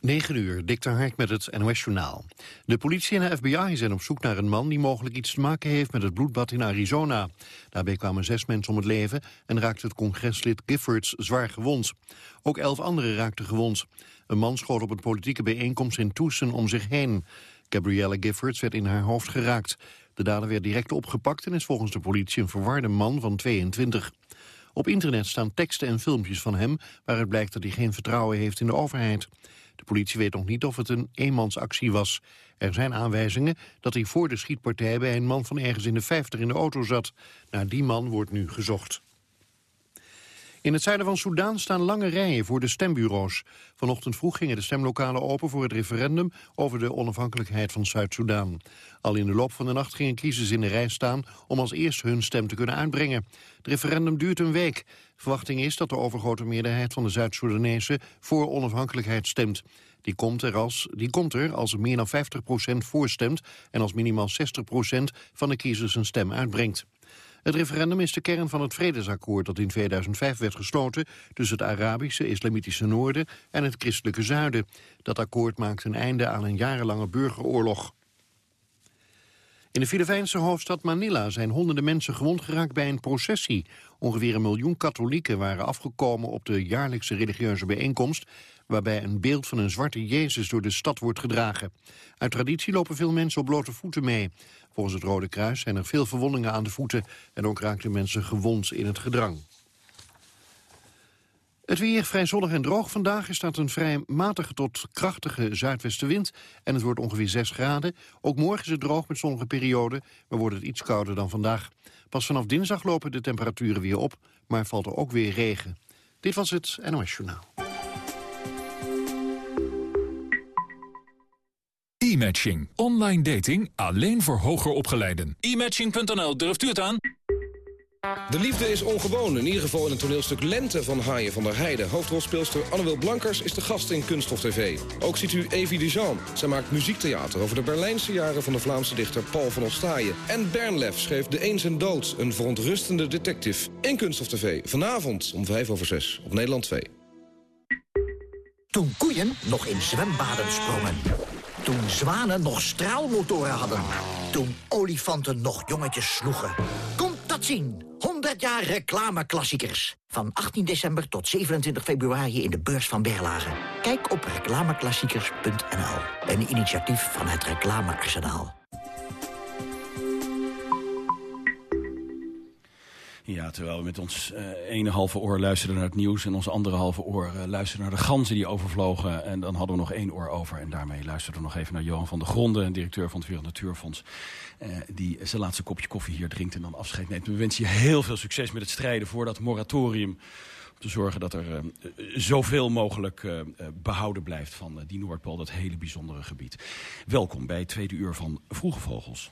9 uur, Dick Hark met het NOS-journaal. De politie en de FBI zijn op zoek naar een man die mogelijk iets te maken heeft met het bloedbad in Arizona. Daarbij kwamen zes mensen om het leven en raakte het congreslid Giffords zwaar gewond. Ook elf anderen raakten gewond. Een man schoot op een politieke bijeenkomst in Tucson om zich heen. Gabrielle Giffords werd in haar hoofd geraakt. De dader werd direct opgepakt en is volgens de politie een verwarde man van 22. Op internet staan teksten en filmpjes van hem... waaruit blijkt dat hij geen vertrouwen heeft in de overheid. De politie weet nog niet of het een eenmansactie was. Er zijn aanwijzingen dat hij voor de schietpartij bij een man van ergens in de 50 in de auto zat. Naar die man wordt nu gezocht. In het zuiden van Soedan staan lange rijen voor de stembureaus. Vanochtend vroeg gingen de stemlokalen open voor het referendum over de onafhankelijkheid van Zuid-Soedan. Al in de loop van de nacht gingen kiezers in de rij staan om als eerste hun stem te kunnen uitbrengen. Het referendum duurt een week. Verwachting is dat de overgrote meerderheid van de Zuid-Soedanezen voor onafhankelijkheid stemt. Die komt, er als, die komt er als meer dan 50% voorstemt en als minimaal 60% van de kiezers een stem uitbrengt. Het referendum is de kern van het vredesakkoord dat in 2005 werd gesloten tussen het Arabische islamitische noorden en het christelijke zuiden. Dat akkoord maakt een einde aan een jarenlange burgeroorlog. In de Filipijnse hoofdstad Manila zijn honderden mensen gewond geraakt bij een processie. Ongeveer een miljoen katholieken waren afgekomen op de jaarlijkse religieuze bijeenkomst waarbij een beeld van een zwarte Jezus door de stad wordt gedragen. Uit traditie lopen veel mensen op blote voeten mee. Volgens het Rode Kruis zijn er veel verwondingen aan de voeten... en ook raakten mensen gewond in het gedrang. Het weer vrij zonnig en droog vandaag. Er staat een vrij matige tot krachtige zuidwestenwind en het wordt ongeveer 6 graden. Ook morgen is het droog met zonnige perioden, maar wordt het iets kouder dan vandaag. Pas vanaf dinsdag lopen de temperaturen weer op, maar valt er ook weer regen. Dit was het NOS Journaal. E-matching. Online dating alleen voor hoger opgeleiden. E-matching.nl, durft u het aan? De liefde is ongewoon, in ieder geval in het toneelstuk Lente van Haaien van der Heijden. Hoofdrolspeelster Annabel Blankers is de gast in Kunststof TV. Ook ziet u Evie Dijon. Zij maakt muziektheater over de Berlijnse jaren van de Vlaamse dichter Paul van Ostaaien. En Bernlef schreef De Eens en Dood, een verontrustende detective. In Kunststof TV, vanavond om 5 over 6 op Nederland 2. Toen koeien nog in zwembaden sprongen. Toen zwanen nog straalmotoren hadden. Toen olifanten nog jongetjes sloegen. Komt dat zien. 100 jaar reclameklassiekers. Van 18 december tot 27 februari in de beurs van Berlage. Kijk op reclameklassiekers.nl. Een initiatief van het Reclamearsenaal. Ja, terwijl we met ons uh, ene halve oor luisterden naar het nieuws... en ons andere halve oor uh, luisterden naar de ganzen die overvlogen. En dan hadden we nog één oor over. En daarmee luisterden we nog even naar Johan van der Gronden... directeur van het Wereld Natuurfonds. Uh, die zijn laatste kopje koffie hier drinkt en dan afscheid neemt. We wensen je heel veel succes met het strijden voor dat moratorium... om te zorgen dat er zoveel mogelijk behouden blijft van die Noordpool... dat hele bijzondere gebied. Welkom bij het tweede uur van Vroege Vogels.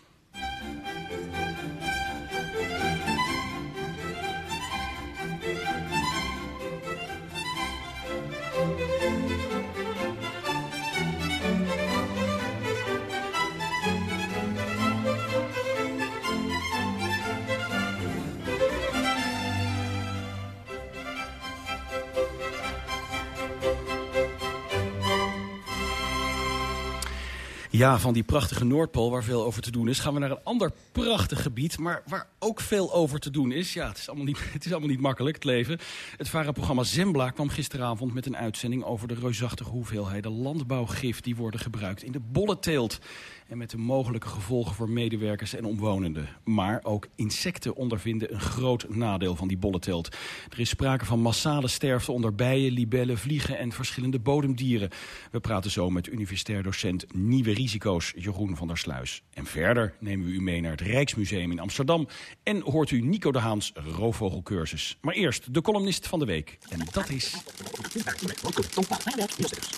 Ja, van die prachtige Noordpool waar veel over te doen is... gaan we naar een ander prachtig gebied, maar waar ook veel over te doen is. Ja, het is allemaal niet, het is allemaal niet makkelijk, het leven. Het VARA-programma Zembla kwam gisteravond met een uitzending... over de reusachtige hoeveelheden landbouwgif die worden gebruikt in de bolleteelt en met de mogelijke gevolgen voor medewerkers en omwonenden. Maar ook insecten ondervinden een groot nadeel van die bolleteelt. Er is sprake van massale sterfte onder bijen, libellen, vliegen en verschillende bodemdieren. We praten zo met universitair docent Nieuwe Risico's Jeroen van der Sluis. En verder nemen we u mee naar het Rijksmuseum in Amsterdam en hoort u Nico de Haans roofvogelcursus. Maar eerst de columnist van de week. En dat is...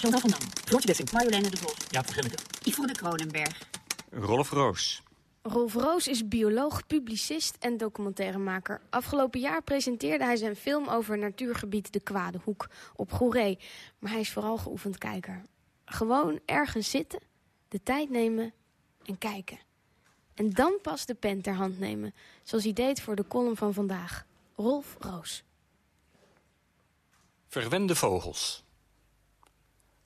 Chantal van Dam, Floortje Dessing, Marjoleine de Vos, Jaap van Gilleke, Yvonne Kronenberg. Rolf Roos. Rolf Roos is bioloog, publicist en documentairemaker. Afgelopen jaar presenteerde hij zijn film over natuurgebied De Kwade Hoek op Goeree. Maar hij is vooral geoefend kijker. Gewoon ergens zitten, de tijd nemen en kijken. En dan pas de pen ter hand nemen, zoals hij deed voor de column van vandaag. Rolf Roos. Verwende vogels.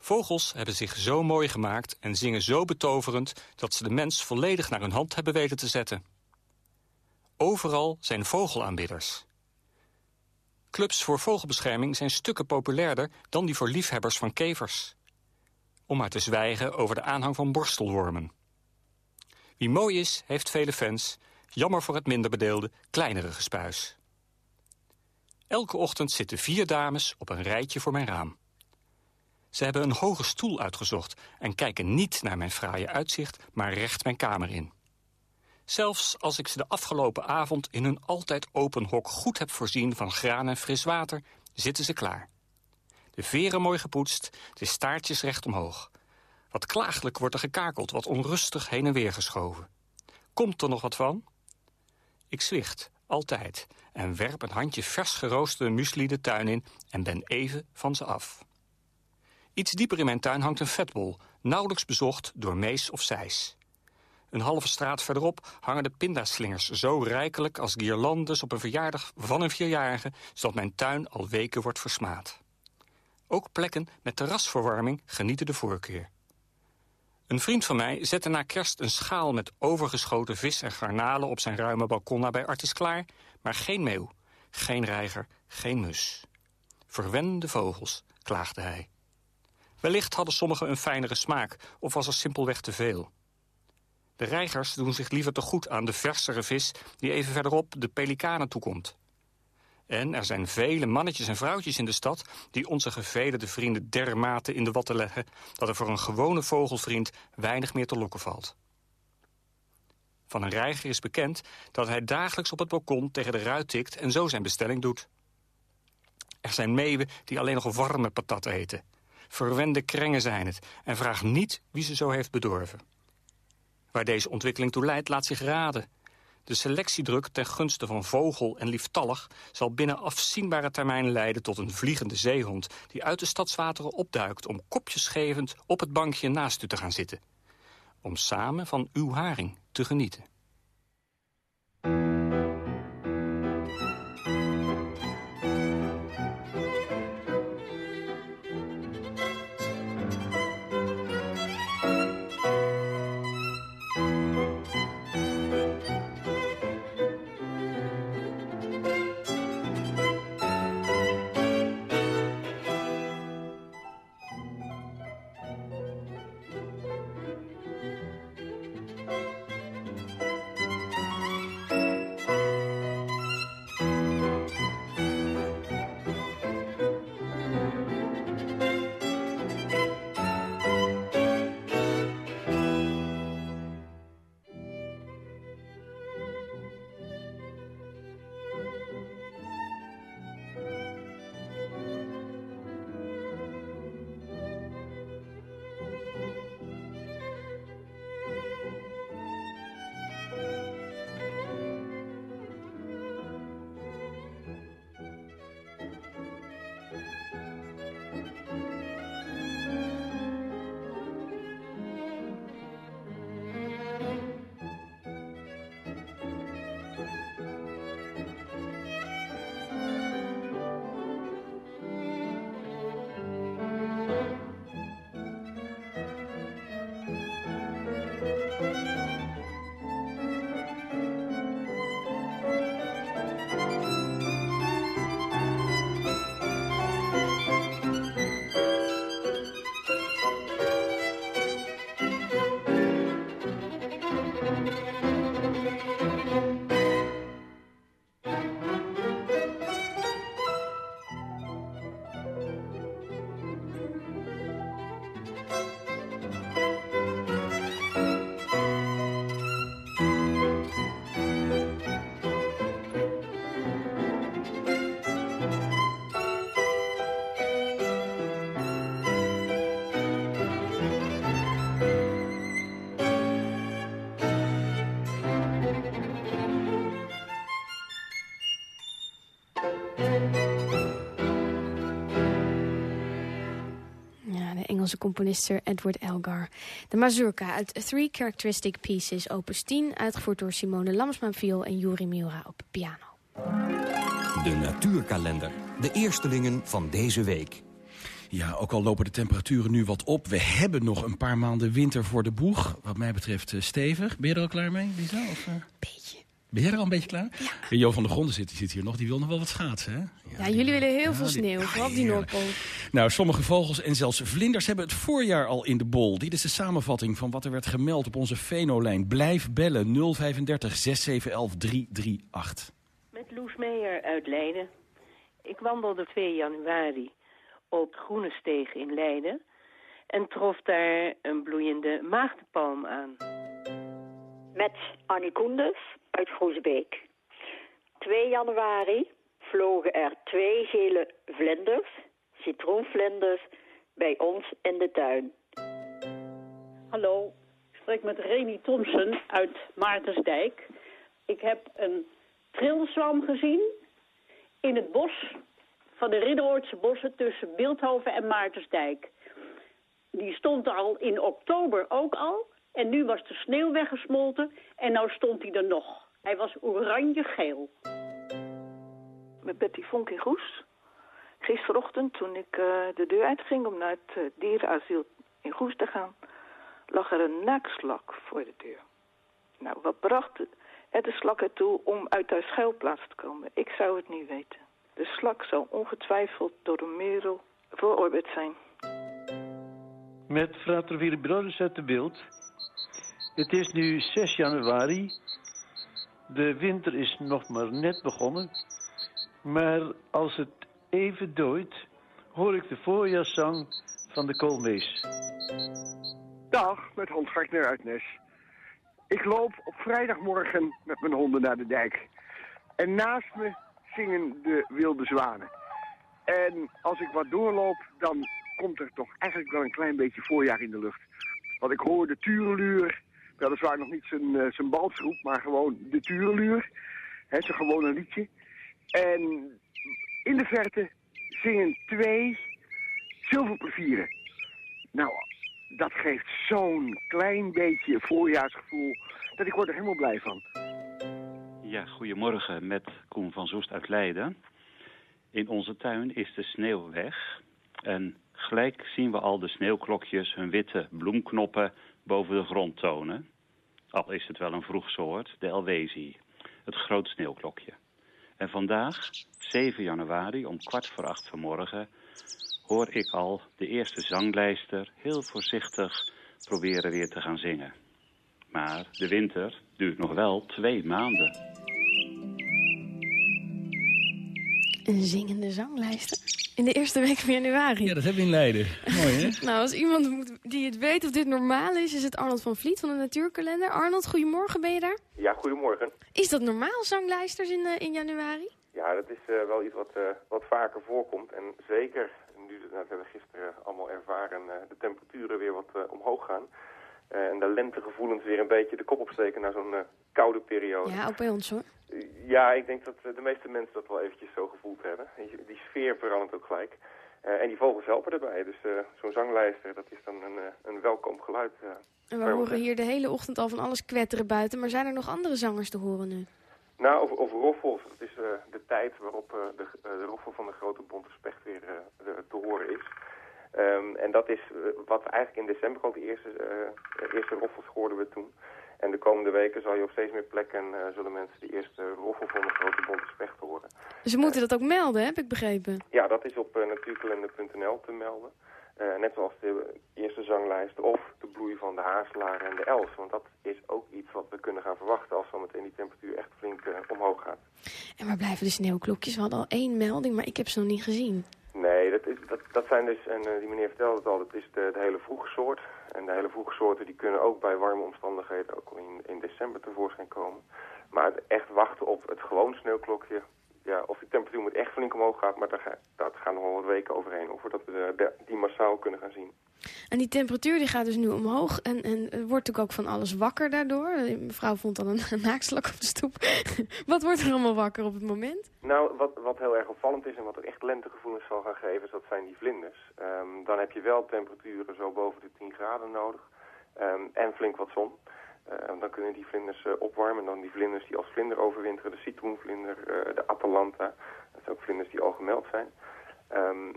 Vogels hebben zich zo mooi gemaakt en zingen zo betoverend... dat ze de mens volledig naar hun hand hebben weten te zetten. Overal zijn vogelaanbidders. Clubs voor vogelbescherming zijn stukken populairder... dan die voor liefhebbers van kevers. Om maar te zwijgen over de aanhang van borstelwormen. Wie mooi is, heeft vele fans. Jammer voor het minder bedeelde, kleinere gespuis. Elke ochtend zitten vier dames op een rijtje voor mijn raam. Ze hebben een hoge stoel uitgezocht en kijken niet naar mijn fraaie uitzicht, maar recht mijn kamer in. Zelfs als ik ze de afgelopen avond in hun altijd open hok goed heb voorzien van graan en fris water, zitten ze klaar. De veren mooi gepoetst, de staartjes recht omhoog. Wat klaaglijk wordt er gekakeld, wat onrustig heen en weer geschoven. Komt er nog wat van? Ik zwicht, altijd, en werp een handje vers geroosterde muesli de tuin in en ben even van ze af. Iets dieper in mijn tuin hangt een vetbol, nauwelijks bezocht door mees of sijs. Een halve straat verderop hangen de pindaslingers zo rijkelijk als guirlandes op een verjaardag van een vierjarige, zodat mijn tuin al weken wordt versmaad. Ook plekken met terrasverwarming genieten de voorkeur. Een vriend van mij zette na kerst een schaal met overgeschoten vis en garnalen op zijn ruime balkon nabij Artis klaar, maar geen meeuw, geen reiger, geen mus. Verwende vogels, klaagde hij. Wellicht hadden sommigen een fijnere smaak of was er simpelweg te veel. De reigers doen zich liever te goed aan de versere vis die even verderop de pelikanen toekomt. En er zijn vele mannetjes en vrouwtjes in de stad... die onze gevederde vrienden dermate in de watten leggen... dat er voor een gewone vogelvriend weinig meer te lokken valt. Van een reiger is bekend dat hij dagelijks op het balkon tegen de ruit tikt... en zo zijn bestelling doet. Er zijn meeuwen die alleen nog warme patat eten. Verwende krengen zijn het en vraag niet wie ze zo heeft bedorven. Waar deze ontwikkeling toe leidt, laat zich raden. De selectiedruk ten gunste van vogel en lieftallig... zal binnen afzienbare termijn leiden tot een vliegende zeehond... die uit de stadswateren opduikt om kopjesgevend op het bankje naast u te gaan zitten. Om samen van uw haring te genieten. Engelse componist Sir Edward Elgar. De mazurka uit Three Characteristic Pieces, opus 10... uitgevoerd door Simone Lamsman viool en Yuri Miura op piano. De natuurkalender. De eerstelingen van deze week. Ja, ook al lopen de temperaturen nu wat op. We hebben nog een paar maanden winter voor de boeg. Wat mij betreft uh, stevig. Ben je er al klaar mee, Lisa? Of, uh... Beetje. Ben jij er al een beetje klaar? Ja. Jo van der Gronden zit, zit hier nog. Die wil nog wel wat schaatsen, hè? Ja, jullie willen heel veel sneeuw. Die... Vooral op die Noordpool. Nou, sommige vogels en zelfs vlinders hebben het voorjaar al in de bol. Dit is de samenvatting van wat er werd gemeld op onze Venolijn. Blijf bellen 035 6711 338. Met Loes Meijer uit Leiden. Ik wandelde 2 januari op Groene Steeg in Leiden en trof daar een bloeiende maagdenpalm aan. Met Annie Koenders uit Groesbeek. 2 januari vlogen er twee gele vlinders, citroenvlinders, bij ons in de tuin. Hallo, ik spreek met Remy Thompson uit Maartensdijk. Ik heb een trilzwam gezien in het bos van de Ridderoortse bossen tussen Beeldhoven en Maartensdijk. Die stond al in oktober ook al. En nu was de sneeuw weggesmolten en nou stond hij er nog. Hij was oranje-geel. Met Betty Vonk in Goes. Gisterochtend, toen ik uh, de deur uitging om naar het uh, dierenasiel in Goes te gaan, lag er een naakslak voor de deur. Nou, wat bracht het de slak ertoe om uit haar schuilplaats te komen? Ik zou het niet weten. De slak zal ongetwijfeld door een merel verorberd zijn. Met frater Willy Broders uit de beeld. Het is nu 6 januari. De winter is nog maar net begonnen. Maar als het even dooit, hoor ik de voorjaarszang van de koolmees. Dag, met Hans Gartner uit Nes. Ik loop op vrijdagmorgen met mijn honden naar de dijk. En naast me zingen de wilde zwanen. En als ik wat doorloop, dan komt er toch eigenlijk wel een klein beetje voorjaar in de lucht. Want ik hoor de tureluur, weliswaar nog niet zijn, uh, zijn balsroep, maar gewoon de tureluur. Het is gewoon een liedje. En in de verte zingen twee zilverplevieren. Nou, dat geeft zo'n klein beetje voorjaarsgevoel dat ik word er helemaal blij van. Ja, goedemorgen met Koen van Zoest uit Leiden. In onze tuin is de sneeuw weg en gelijk zien we al de sneeuwklokjes hun witte bloemknoppen boven de grond tonen. Al is het wel een vroeg soort, de Elwezie, het groot sneeuwklokje. En vandaag, 7 januari, om kwart voor acht vanmorgen, hoor ik al de eerste zanglijster heel voorzichtig proberen weer te gaan zingen. Maar de winter duurt nog wel twee maanden. Een zingende zanglijster? In de eerste week van januari? Ja, dat hebben we in Leiden. Mooi, hè? nou, als iemand moet, die het weet of dit normaal is, is het Arnold van Vliet van de Natuurkalender. Arnold, goedemorgen, ben je daar? Ja, goedemorgen. Is dat normaal, zanglijsters in, uh, in januari? Ja, dat is uh, wel iets wat, uh, wat vaker voorkomt. En zeker, nu nou, we hebben gisteren allemaal ervaren, de temperaturen weer wat omhoog gaan. En de lentegevoelens weer een beetje de kop opsteken naar zo'n koude periode. Ja, ook bij ons hoor. Ja, ik denk dat de meeste mensen dat wel eventjes zo gevoeld hebben. Die sfeer verandert ook gelijk. En die vogels helpen erbij. Dus zo'n zanglijster, dat is dan een, een welkom geluid. en we horen hier de hele ochtend al van alles kwetteren buiten. Maar zijn er nog andere zangers te horen nu? Nou, over, over roffels. Dat is de tijd waarop de, de roffel van de grote bonte specht weer te horen is. Um, en dat is wat eigenlijk in december ook de eerste, eerste roffels hoorden we toen. En de komende weken zal je op steeds meer plekken uh, zullen mensen de eerste roffel van de grote bonte specht horen. Ze moeten dat ook melden, heb ik begrepen? Ja, dat is op natuurkalender.nl te melden. Net zoals de eerste zanglijst of de bloei van de haaslaar en de els. Want dat is ook iets wat we kunnen gaan verwachten als zometeen die temperatuur echt flink omhoog gaat. En waar blijven de sneeuwklokjes? We hadden al één melding, maar ik heb ze nog niet gezien. Nee, dat, is, dat, dat zijn dus, en die meneer vertelde het al, dat is de, hele vroege soort. En de hele vroege soorten die kunnen ook bij warme omstandigheden ook in, in december tevoorschijn komen. Maar echt wachten op het gewoon sneeuwklokje, ja, of die temperatuur moet echt flink omhoog gaan, maar daar, dat gaan nog wel wat weken overheen, of voordat we de, de, die massaal kunnen gaan zien. En die temperatuur die gaat dus nu omhoog en, en wordt natuurlijk ook van alles wakker daardoor. Mevrouw vond dan een, naakslak op de stoep. wat wordt er allemaal wakker op het moment? Nou, wat, wat heel erg opvallend is en wat echt lentegevoelens zal gaan geven, dat zijn die vlinders. Um, dan heb je wel temperaturen zo boven de 10 graden nodig um, en flink wat zon. Uh, dan kunnen die vlinders uh, opwarmen. En dan die vlinders die als vlinder overwinteren, de citroenvlinder, uh, de Atalanta. Dat zijn ook vlinders die al gemeld zijn. Um,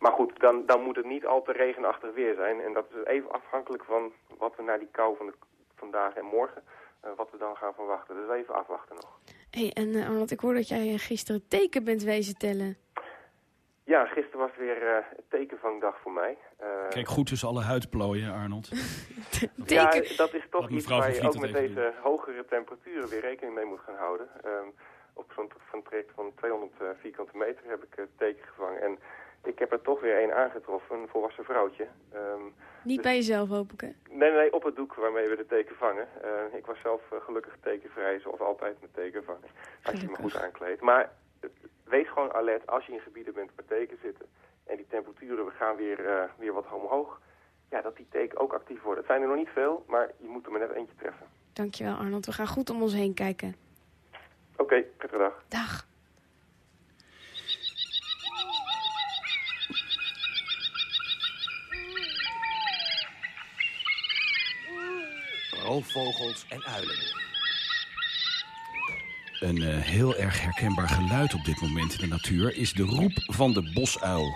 maar goed, dan, dan moet het niet al te regenachtig weer zijn. En dat is even afhankelijk van wat we naar die kou van de, vandaag en morgen, eh, wat we dan gaan verwachten. Dus even afwachten nog. hey, en Arnold, ik hoor dat jij gisteren teken bent wezen tellen. Ja, gisteren was weer uh, tekenvangdag voor mij. Uh, Kijk goed tussen alle huidplooien, Arnold. ja, dat is toch iets waar je ook met deze doen. hogere temperaturen weer rekening mee moet gaan houden. Um, op zo'n traject van 200 uh, vierkante meter heb ik teken gevangen. En ik heb er toch weer één aangetroffen, een volwassen vrouwtje. Um, Niet dus... bij jezelf, hoop ik, hè? Nee, nee, op het doek waarmee we de teken vangen. Uh, ik was zelf uh, gelukkig tekenvrij, zoals altijd met teken vangen. Als je me goed aankleedt. Maar wees gewoon alert als je in gebieden bent waar teken zitten. En die temperaturen we gaan weer, uh, weer wat omhoog. Ja, dat die teken ook actief worden. Het zijn er nog niet veel, maar je moet er maar net eentje treffen. Dankjewel, Arnold. We gaan goed om ons heen kijken. Oké, okay, prettige dag. Dag. roofvogels en uilen. Een uh, heel erg herkenbaar geluid op dit moment in de natuur is de roep van de bosuil.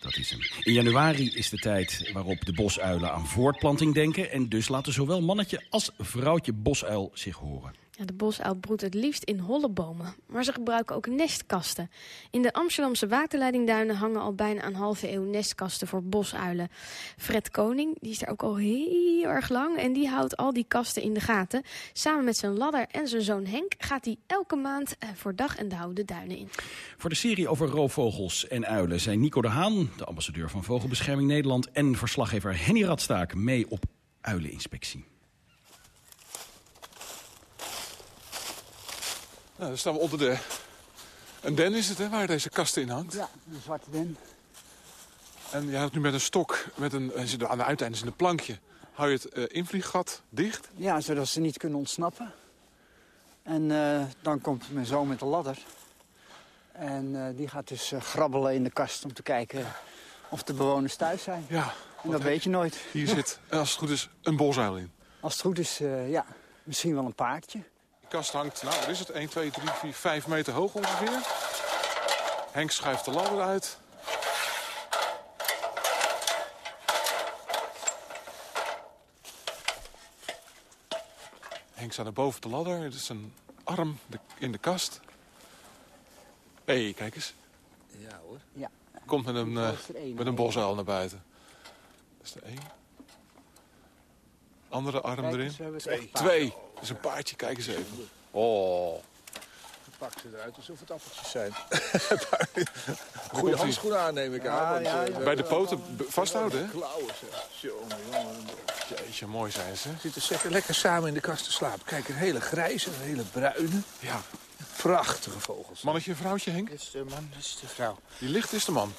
Dat is hem. In januari is de tijd waarop de bosuilen aan voortplanting denken... en dus laten zowel mannetje als vrouwtje bosuil zich horen. Ja, de bosuil broedt het liefst in holle bomen, maar ze gebruiken ook nestkasten. In de Amsterdamse waterleidingduinen hangen al bijna een halve eeuw nestkasten voor bosuilen. Fred Koning, die is er ook al heel erg lang en die houdt al die kasten in de gaten. Samen met zijn ladder en zijn zoon Henk gaat hij elke maand voor dag en dauw de duinen in. Voor de serie over roofvogels en uilen zijn Nico de Haan, de ambassadeur van Vogelbescherming Nederland... en verslaggever Henny Radstaak mee op uileninspectie. Nou, dan staan we onder de... Een den is het, hè, waar deze kast in hangt? Ja, een zwarte den. En je houdt nu met een stok, met een, aan de uiteindes in een plankje... hou je het uh, invlieggat dicht? Ja, zodat ze niet kunnen ontsnappen. En uh, dan komt mijn zoon met de ladder. En uh, die gaat dus grabbelen in de kast om te kijken of de bewoners thuis zijn. Ja. En dat weet je nooit. Hier zit, als het goed is, een bosuil in. Als het goed is, ja, misschien wel een paardje. De kast hangt, nou wat is het, 1, 2, 3, 4, 5 meter hoog ongeveer. Henk schuift de ladder uit. Henk staat er boven de ladder. Het is een arm in de kast. Hé, hey, kijk eens. Ja hoor. Ja. Komt met een, uh, met een bosuil naar buiten. Dat is de één. Andere arm Kijk, erin. Twee. Twee. Dat is een paardje, kijk eens even. Oh. Pak ze eruit alsof het appeltjes zijn. Goede handschoenen aan, neem ik aan. Want, ja, ja, Bij de poten vasthouden, hè? Klauwen, zeg. Jeetje, mooi zijn ze. Zitten zeker lekker samen in de kast te slapen. Kijk, een hele grijze, een hele bruine. Ja. Prachtige vogels. Mannetje en vrouwtje, Henk? Dit is de man, dit is de vrouw. Die licht is de man?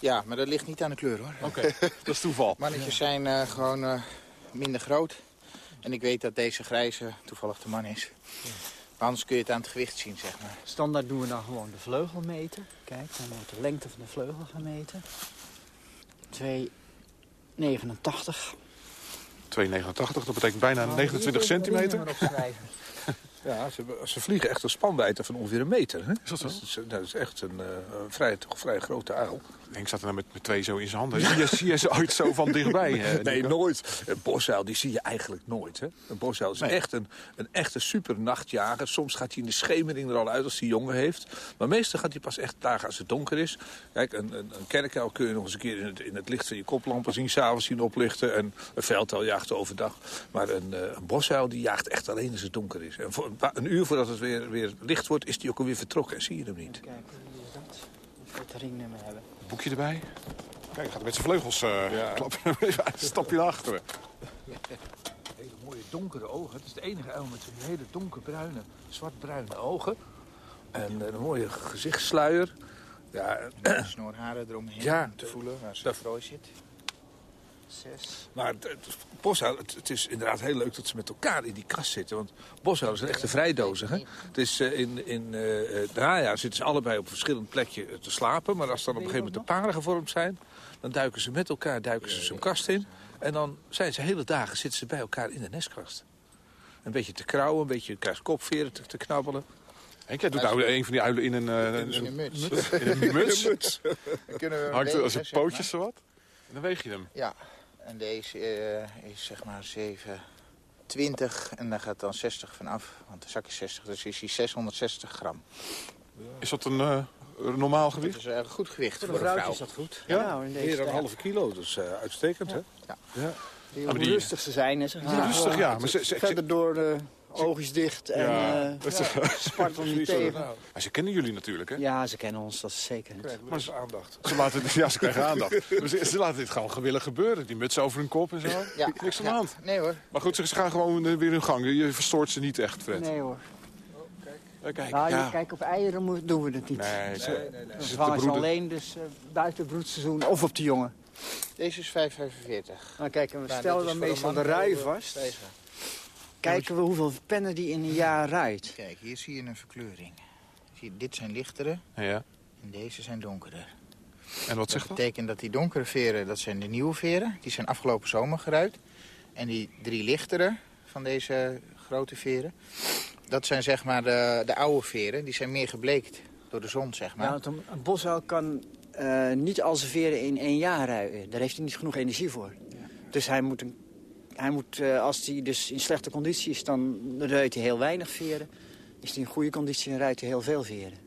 Ja, maar dat ligt niet aan de kleur, hoor. Oké, okay. dat is toeval. Mannetjes zijn uh, gewoon uh, minder groot. En ik weet dat deze grijze toevallig de man is. Maar anders kun je het aan het gewicht zien, zeg maar. Standaard doen we dan gewoon de vleugel meten. Kijk, dan wordt de lengte van de vleugel gemeten. 2,89. 2,89, dat betekent bijna Nou, 29 centimeter. Ja, ze, ze, vliegen echt een spanwijdte van ongeveer een meter. Hè? Is dat zo? Dat is, dat is echt een uh, vrij, toch vrij grote uil. Henk zat er nou met, met twee zo in zijn handen. Zie je, zie je ze ooit zo van dichtbij? Hè, nee, nooit. Een bosuil die zie je eigenlijk nooit. Hè? Een bosuil is nee. echt een, een echte super nachtjager. Soms gaat hij in de schemering er al uit als hij jongen heeft. Maar meestal gaat hij pas echt dagen als het donker is. Kijk, een, een, een kerkuil kun je nog eens een keer in het, in het licht van je koplampen zien. S'avonds zien oplichten. En een veldtuil jaagt overdag. Maar een, een bosuil die jaagt echt alleen als het donker is. En voor een, paar, een uur voordat het weer, weer licht wordt, is hij ook alweer vertrokken. En zie je hem niet. Kijk, hoe is dat? Of we het ringnummer hebben. Boekje erbij. Kijk, gaat met zijn vleugels uh, ja. klappen. Een stapje naar achteren. Hele mooie donkere ogen. Het is de enige uil met zo'n hele donkerbruine, zwartbruine ogen. En een mooie gezichtssluier. Ja, Snoorharen eromheen ja, te voelen waar ze vrooi zit. Zes. Maar het, het, het, het, is inderdaad heel leuk dat ze met elkaar in die kast zitten. Want bosuil is een echte vrijdozer. Het is, uh, in in uh, de najaar zitten ze allebei op een verschillend plekje te slapen. Maar als dan op een gegeven moment de paren gevormd zijn... dan duiken ze met elkaar duiken ze zo'n kast in. En dan zijn ze hele dagen zitten ze bij elkaar in de nestkast. Een beetje te krauwen, een beetje elkaars kopveren te, te knabbelen. Henk, jij doet nou een van die uilen in een, eh, In een muts. In een muts? In muts. Hangt er als een pootjes zowat? En dan weeg je hem. Ja, en deze eh, is zeg maar 720 en daar gaat dan 60 vanaf. Want de zak is 60, dus is hij 660 gram. Is dat een eh, normaal gewicht? Dat is een goed gewicht Voor voor een vrouw. is dat goed. Ja, Nou, in deze meer dan een halve kilo, dus eh, uitstekend, hè? Ja. ja. Die, hoe die- rustig ze zijn. Hè. Ze Ja, rustig, ja, maar ze- ze- verder door de oogjes dicht en Ja, is- ja, spartel niet tegen. Maar ze kennen jullie natuurlijk, hè? Ja, ze kennen ons, dat is zeker. Maar ze, aandacht. Ze laten, ja, ze krijgen aandacht. Maar ze, ze laten dit gewoon gewillig gebeuren. Die muts over hun kop en zo. Ja. Niks aan de Ja. hand. Nee hoor. Maar goed, ze gaan gewoon eh, weer hun gang. Je verstoort ze niet echt, Fred. Nee hoor. Ja, kijk, Nou, ja. je- kijk, op eieren doen we het niet. Nee, ze, Dan ze zitten vangen ze broeden. alleen dus, eh, buiten het broedseizoen of op de jongen. Deze is 5,45. Nou, kijk, en we Nou, stellen is dan meestal de eh, vast. tegen. Kijken we hoeveel pennen die in een jaar ruit. Kijk, hier zie je een verkleuring. Zie je, dit zijn lichtere Ja. en deze zijn donkerder. En wat zegt dat dat? betekent dat die donkere veren, dat zijn de nieuwe veren. Die zijn afgelopen zomer geruid. En die drie lichtere van deze grote veren, dat zijn zeg maar de, de oude veren. Die zijn meer gebleekt door de zon, zeg maar. Ja, want een, een bosuil kan eh, niet al zijn veren in één jaar ruien. Daar heeft hij niet genoeg energie voor. Dus hij moet, een, hij moet eh, als hij dus in slechte conditie is, dan ruit hij heel weinig veren. Is hij in goede conditie, dan ruit hij heel veel veren.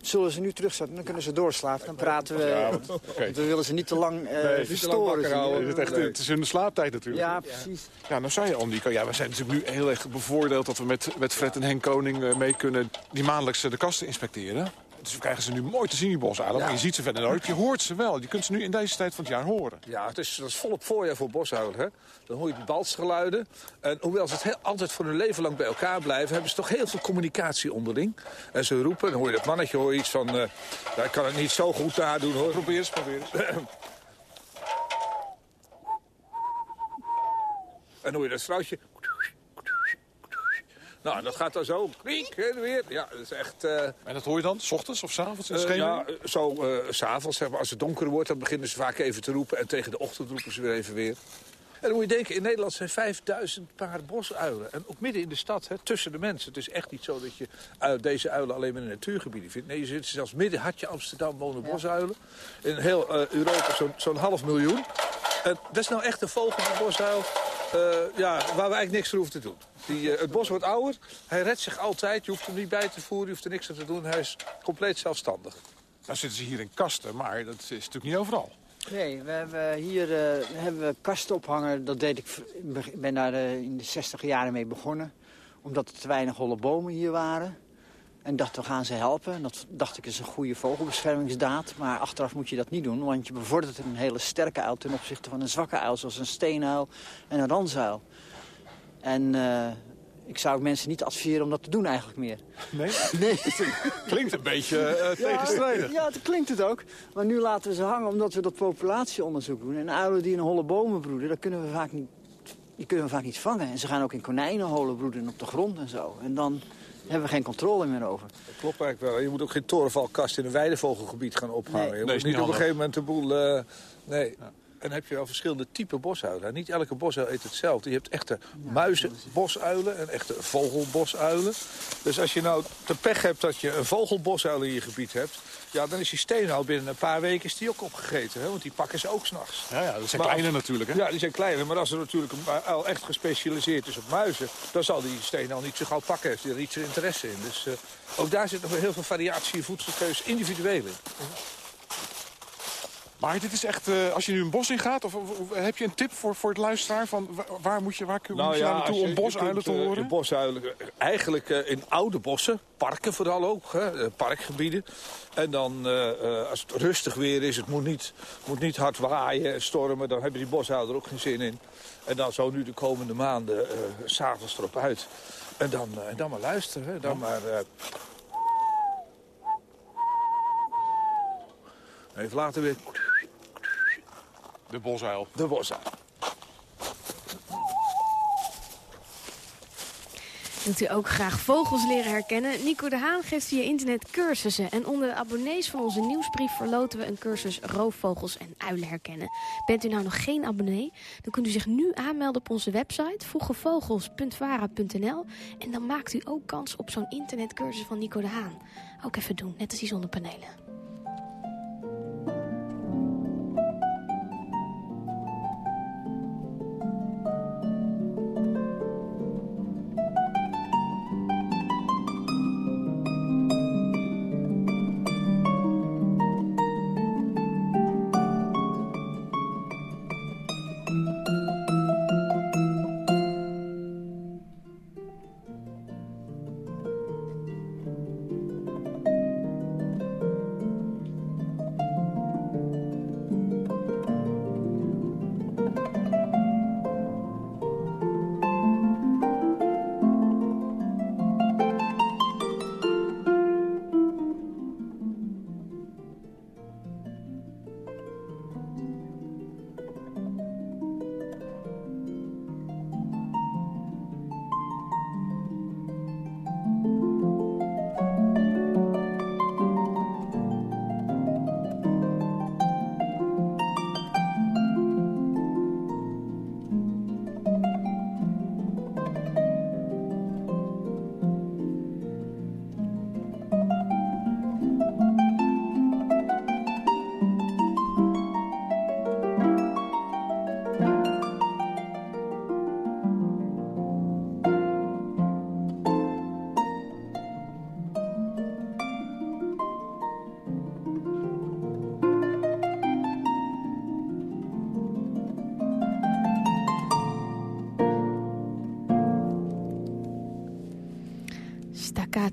Zullen ze nu terugzetten, dan kunnen ze doorslapen. Dan praten we, Ja, want- want oké. we willen ze niet te lang eh Nee, te houden. Het is, echt, het is hun slaaptijd natuurlijk. Ja, precies. Ja, nou zei je al, Nico. Ja, we zijn natuurlijk nu heel erg bevoordeeld dat we met, met Fred en Henk Koning eh, mee kunnen die maandelijks de kasten inspecteren. Dus we krijgen ze nu mooi te zien, die bosuilen. Maar je ziet ze verder nooit. Je hoort ze wel. Je kunt ze nu in deze tijd van het jaar horen. Ja, het is, dat is volop voorjaar voor bosuilen. Hè? Dan hoor je die balsgeluiden. En hoewel ze het heel, altijd voor hun leven lang bij elkaar blijven... hebben ze toch heel veel communicatie onderling. En ze roepen, dan hoor je dat mannetje hoor je iets van... ja, ik kan het niet zo goed nadoen, hoor. Probeer eens, probeer eens. En hoor je dat vrouwtje... Nou, dat gaat dan zo. Kriek, en weer. Ja, dat is echt... eh, En dat hoor je dan, s ochtends of s avonds in de eh, ja, zo eh, s s'avonds, zeg maar, als het donker wordt, dan beginnen ze vaak even te roepen. En tegen de ochtend roepen ze weer even weer. En dan moet je denken, in Nederland zijn 5000 paar bosuilen. En ook midden in de stad, hè, tussen de mensen. Het is echt niet zo dat je deze uilen alleen maar in natuurgebieden vindt. Nee, je zit zelfs midden, hartje Amsterdam wonen bosuilen. In heel eh, Europa zo'n zo'n half miljoen. En dat is nou echt een vogel, die bosuil, ja, waar we eigenlijk niks voor hoeven te doen. Die, eh, het bos wordt ouder, hij redt zich altijd. Je hoeft hem niet bij te voeren, je hoeft er niks aan te doen. Hij is compleet zelfstandig. Nou zitten ze hier in kasten, maar dat is natuurlijk niet overal. Nee, we hebben hier eh, hebben we kasten ophangen. Dat deed ik, ben daar eh, in de 60 jaren mee begonnen. Omdat er te weinig holle bomen hier waren. En dacht, we gaan ze helpen. En dat dacht ik is een goede vogelbeschermingsdaad. Maar achteraf moet je dat niet doen. Want je bevordert een hele sterke uil ten opzichte van een zwakke uil. Zoals een steenuil en een ranzuil. En eh, ik zou mensen niet adviseren om dat te doen eigenlijk meer. Nee? Nee. Klinkt een beetje eh, tegenstrijdig. Ja, dat klinkt het ook. Maar nu laten we ze hangen omdat we dat populatieonderzoek doen. En uilen die in holle bomen broeden, dat kunnen we vaak niet, die kunnen we vaak niet vangen. En ze gaan ook in konijnenholen broeden op de grond en zo. En dan hebben we geen controle meer over. Dat klopt eigenlijk wel. Je moet ook geen torenvalkast in een weidevogelgebied gaan ophangen. Nee. Je Nee, moet is niet niet op een gegeven moment de boel... eh, nee. En dan heb je wel verschillende typen bosuilen. Niet elke bosuil eet hetzelfde. Je hebt echte muizenbosuilen en echte vogelbosuilen. Dus als je nou de pech hebt dat je een vogelbosuil in je gebied hebt... Ja, dan is die steenuil binnen een paar weken is die ook opgegeten. Hè? Want die pakken ze ook s'nachts. Ja, ja, dat zijn Maar kleiner natuurlijk, hè? Ja, die zijn kleiner. Maar als er natuurlijk een uil echt gespecialiseerd is op muizen... dan zal die steenuil niet zo gauw pakken. Heeft hij er niet zo interesse in. Dus eh, ook daar zit nog heel veel variatie in voedselkeus individueel in. Maar dit is echt, eh, als je nu een bos in gaat, of, of- of heb je een tip voor, voor het luisteraar? Van, wa- waar moet je, waar kun- moet je nou naartoe om bosuilen te eh, horen? bosuilen, eh, eigenlijk eh, in oude bossen, parken vooral ook, hè, parkgebieden. En dan, als het rustig weer is, het moet niet, moet niet hard waaien en stormen... dan hebben die bosuilen er ook geen zin in. En dan zo nu de komende maanden, s s'avonds erop uit. En dan, dan maar luisteren, hè, dan maar... Even later weer De bosuil. de bosuil. Wilt u ook graag vogels leren herkennen? Nico de Haan geeft via internet cursussen. En onder de abonnees van onze nieuwsbrief verloten we een cursus roofvogels en uilen herkennen. Bent u nou nog geen abonnee? Dan kunt u zich nu aanmelden op onze website vroegevogels.vara.nl en dan maakt u ook kans op zo'n internetcursus van Nico de Haan. Ook even doen, net als die zonnepanelen.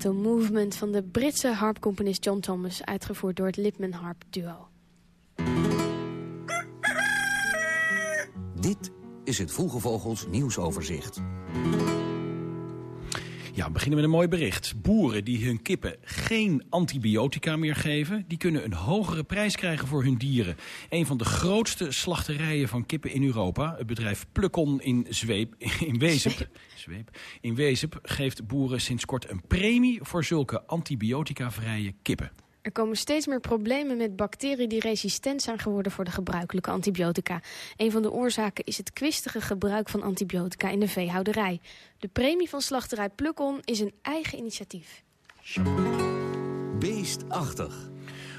Staccato Movement van de Britse harpcomponist John Thomas... uitgevoerd door het Lipman Harp Duo. Dit is het Vroege Vogels nieuwsoverzicht. Ja, we beginnen met een mooi bericht. Boeren die hun kippen geen antibiotica meer geven... die kunnen een hogere prijs krijgen voor hun dieren. Een van de grootste slachterijen van kippen in Europa... het bedrijf Plukon in, Zweep, in Wezep... Zweep, in Wezep geeft boeren sinds kort een premie... voor zulke antibiotica-vrije kippen. Er komen steeds meer problemen met bacteriën die resistent zijn geworden voor de gebruikelijke antibiotica. Een van de oorzaken is het kwistige gebruik van antibiotica in de veehouderij. De premie van slachterij Plukon is een eigen initiatief. Beestachtig.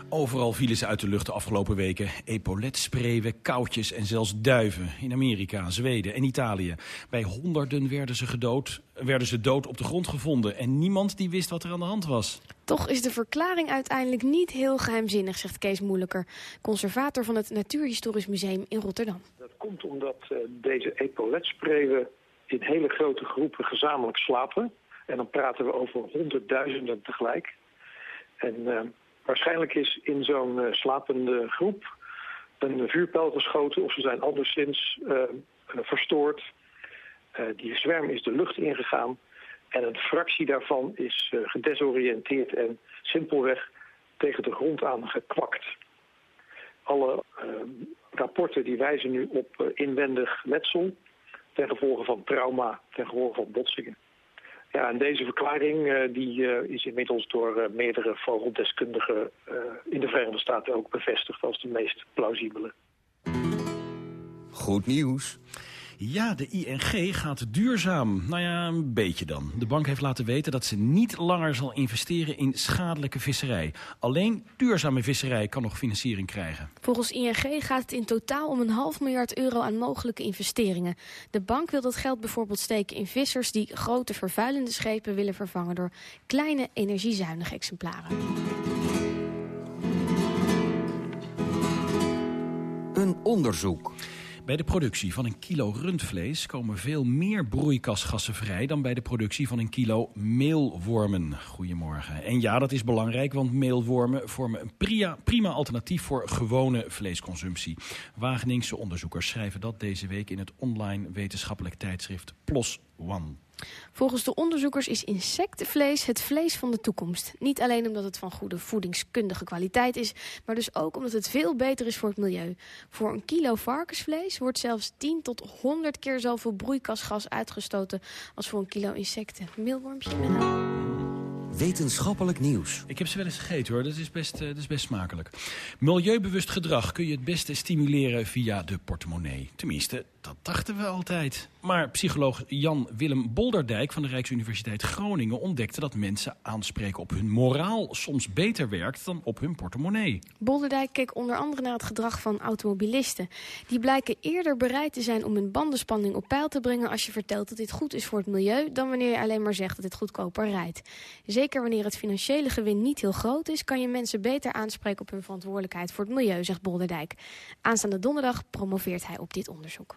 Overal vielen ze uit de lucht de afgelopen weken. Epauletspreeuwen, koudjes en zelfs duiven. In Amerika, Zweden en Italië. Bij honderden werden ze, gedood, werden ze dood op de grond gevonden. En niemand die wist wat er aan de hand was. Toch is de verklaring uiteindelijk niet heel geheimzinnig, zegt Kees Moeilijker. Conservator van het Natuurhistorisch Museum in Rotterdam. Dat komt omdat uh, deze epaulettspreeuwen in hele grote groepen gezamenlijk slapen. En dan praten we over honderdduizenden tegelijk. En... Uh, Waarschijnlijk is in zo'n uh, slapende groep een vuurpijl geschoten of ze zijn anderszins uh, verstoord. Uh, die zwerm is de lucht ingegaan en een fractie daarvan is gedesoriënteerd en simpelweg tegen de grond aan gekwakt. Alle rapporten die wijzen nu op inwendig letsel ten gevolge van trauma, ten gevolge van botsingen. Ja, en deze verklaring uh, die, uh, is inmiddels door uh, meerdere vogeldeskundigen in de Verenigde Staten ook bevestigd als de meest plausibele. Goed nieuws. Ja, de ING gaat duurzaam. Nou ja, een beetje dan. De bank heeft laten weten dat ze niet langer zal investeren in schadelijke visserij. Alleen duurzame visserij kan nog financiering krijgen. Volgens ING gaat het in totaal om een half miljard euro aan mogelijke investeringen. De bank wil dat geld bijvoorbeeld steken in vissers die grote vervuilende schepen willen vervangen door kleine energiezuinige exemplaren. Een onderzoek. Bij de productie van een kilo rundvlees komen veel meer broeikasgassen vrij... dan bij de productie van een kilo meelwormen. Goedemorgen. En ja, dat is belangrijk, want meelwormen vormen een prima, alternatief... voor gewone vleesconsumptie. Wageningse onderzoekers schrijven dat deze week in het online wetenschappelijk tijdschrift PLOS ONE. Volgens de onderzoekers is insectenvlees het vlees van de toekomst. Niet alleen omdat het van goede voedingskundige kwaliteit is, maar dus ook omdat het veel beter is voor het milieu. Voor een kilo varkensvlees wordt zelfs 10 tot 100 keer zoveel broeikasgas uitgestoten als voor een kilo insecten. Meelwormpje. Wetenschappelijk nieuws. Ik heb ze wel eens gegeten hoor, dat is best, eh, dat is best smakelijk. Milieubewust gedrag kun je het beste stimuleren via de portemonnee. Tenminste, dat dachten we altijd. Maar psycholoog Jan-Willem Bolderdijk van de Rijksuniversiteit Groningen ontdekte dat mensen aanspreken op hun moraal soms beter werkt dan op hun portemonnee. Bolderdijk keek onder andere naar het gedrag van automobilisten. Die blijken eerder bereid te zijn om hun bandenspanning op peil te brengen als je vertelt dat dit goed is voor het milieu, dan wanneer je alleen maar zegt dat dit goedkoper rijdt. Zeker wanneer het financiële gewin niet heel groot is, kan je mensen beter aanspreken op hun verantwoordelijkheid voor het milieu, zegt Bolderdijk. Aanstaande donderdag promoveert hij op dit onderzoek.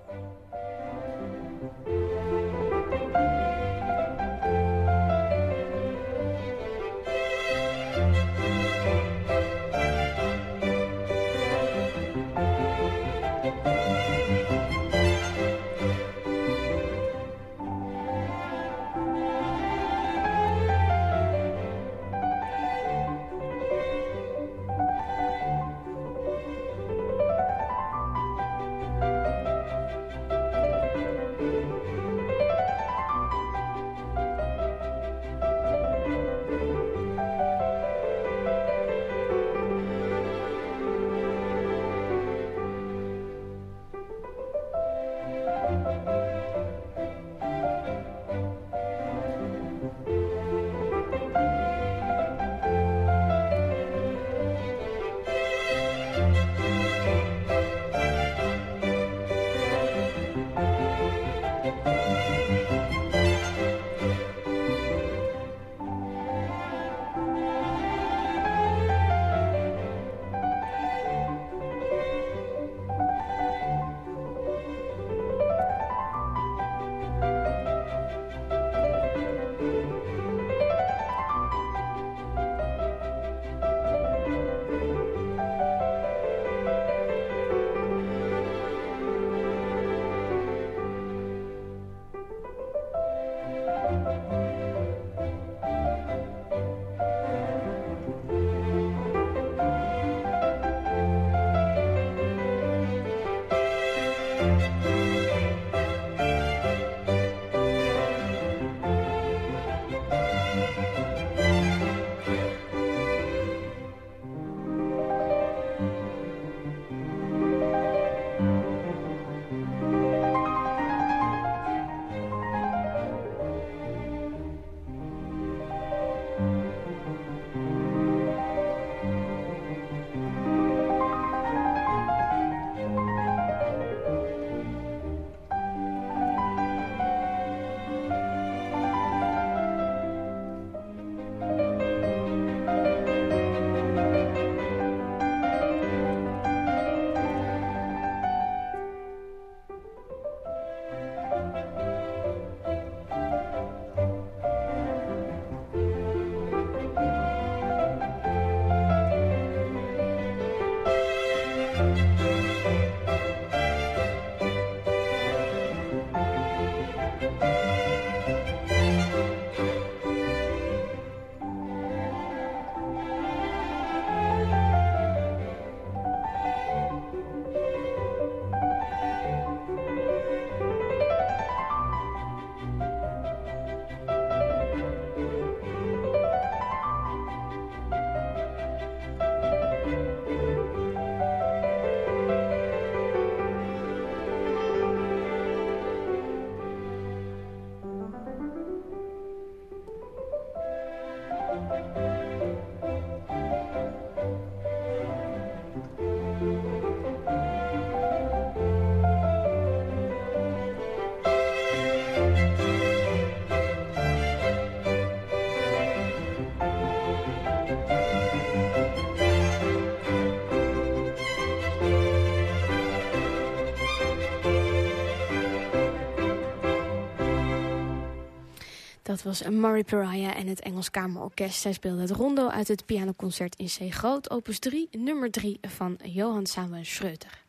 Dat was Murray Pariah en het Engels Kamerorkest. Zij speelde het rondo uit het pianoconcert in C groot, opus 3, nummer 3 van Johann Samuel Schreuter.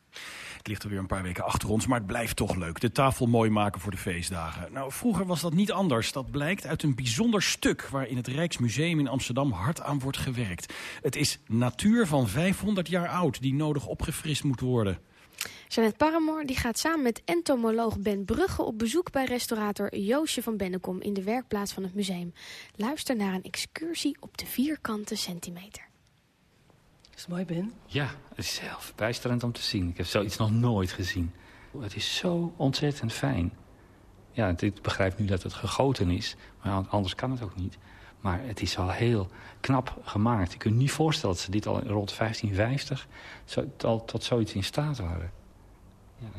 Het ligt er weer een paar weken achter ons, maar het blijft toch leuk. De tafel mooi maken voor de feestdagen. Nou, vroeger was dat niet anders. Dat blijkt uit een bijzonder stuk waar in het Rijksmuseum in Amsterdam hard aan wordt gewerkt. Het is natuur van 500 jaar oud die nodig opgefrist moet worden. Jeanette Paramoor die gaat samen met entomoloog Ben Brugge op bezoek bij restaurator Joosje van Bennekom in de werkplaats van het museum. Luister naar een excursie op de vierkante centimeter. Is het mooi, Ben? Ja, het is heel verbijsterend om te zien. Ik heb zoiets nog nooit gezien. Het is zo ontzettend fijn. Ja, ik begrijp nu dat het gegoten is, maar anders kan het ook niet. Maar het is al heel knap gemaakt. Je kunt je niet voorstellen dat ze dit al rond 1550 zo, al tot zoiets in staat waren.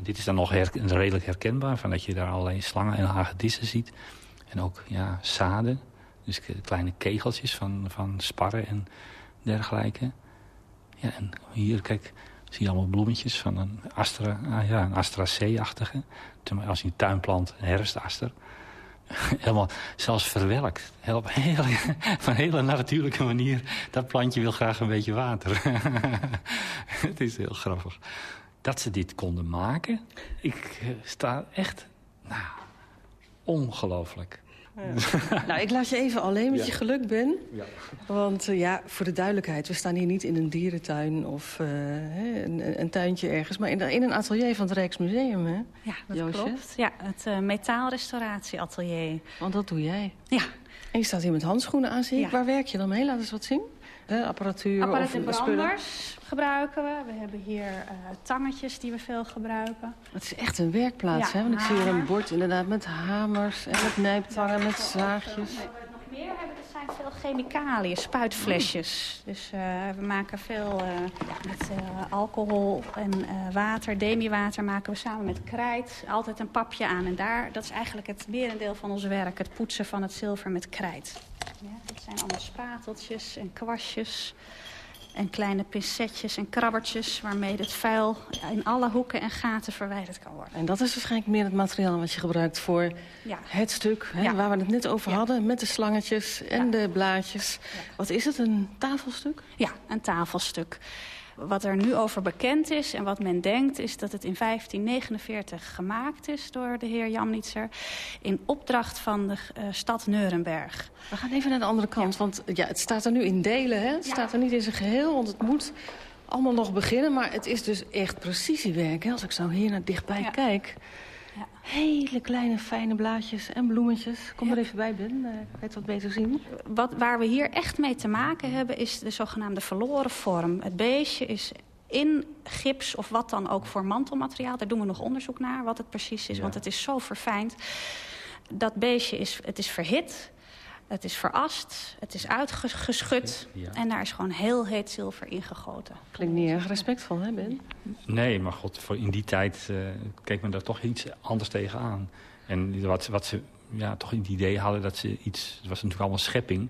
Dit is dan nog redelijk herkenbaar, van dat je daar alleen slangen en hagedissen ziet. En ook ja, zaden, dus kleine kegeltjes van, van sparren en dergelijke. Ja, en hier, kijk, zie je allemaal bloemetjes van een Astra, ah, ja, een Astracee-achtige. Als je een tuin plant, een herfstaster. Helemaal, zelfs verwelkt. Een op een hele natuurlijke manier. Dat plantje wil graag een beetje water. Het is heel grappig. Dat ze dit konden maken, ik eh, sta echt, nou, ongelooflijk. nou, ik laat je even alleen met Ja. je geluk, Ben. Ja. Want eh, ja, voor de duidelijkheid, we staan hier niet in een dierentuin of eh, hè, een, een tuintje ergens, maar in, in een atelier van het Rijksmuseum, hè? Ja, dat Joosje? klopt. Ja, het eh, metaalrestauratieatelier. Want dat doe jij. Ja. En je staat hier met handschoenen aan, zie ik. Ja. Waar werk je dan mee? Laat eens wat zien. Hè, apparatuur Apparaat of en eh, spullen. branders gebruiken we. We hebben hier eh, tangetjes die we veel gebruiken. Het is echt een werkplaats, Ja, hè? Want ik zie hier een bord inderdaad met hamers en met nijptangen, met zaagjes. Nog meer hebben, veel chemicaliën, spuitflesjes. Dus eh, we maken veel eh, met eh, alcohol en water, demi-water maken we samen met krijt. Altijd een papje aan. En daar, dat is eigenlijk het merendeel van ons werk, het poetsen van het zilver met krijt. Ja, dat zijn allemaal spateltjes en kwastjes. En kleine pincetjes en krabbertjes waarmee het vuil in alle hoeken en gaten verwijderd kan worden. En dat is waarschijnlijk meer het materiaal wat je gebruikt voor Ja. het stuk hè, Ja. waar we het net over hadden. Met de slangetjes en de blaadjes. Wat is het, een tafelstuk? Ja, een tafelstuk. Wat er nu over bekend is en wat men denkt... is dat het in 1549 gemaakt is door de heer Jamnitzer... in opdracht van de eh, stad Neurenberg. We gaan even naar de andere kant, want ja, het staat er nu in delen. Hè? Het staat er niet in zijn geheel, want het moet allemaal nog beginnen. Maar het is dus echt precisiewerk. Hè? Als ik zo hier naar dichtbij kijk. Hele kleine fijne blaadjes en bloemetjes. Kom er even bij, Ben. Eh, kan je het wat beter zien? Wat, waar we hier echt mee te maken hebben is de zogenaamde verloren vorm. Het beestje is in gips of wat dan ook voor mantelmateriaal. Daar doen we nog onderzoek naar wat het precies is, Ja. want het is zo verfijnd. Dat beestje is, het is verhit, het is verast, het is uitgeschud... Ja. en daar is gewoon heel heet zilver in gegoten. Klinkt niet erg respectvol, hè, Ben? Nee, maar god, voor in die tijd eh, keek men daar toch iets anders tegenaan. En wat, wat ze ja, toch het idee hadden dat ze iets... Het was natuurlijk allemaal schepping.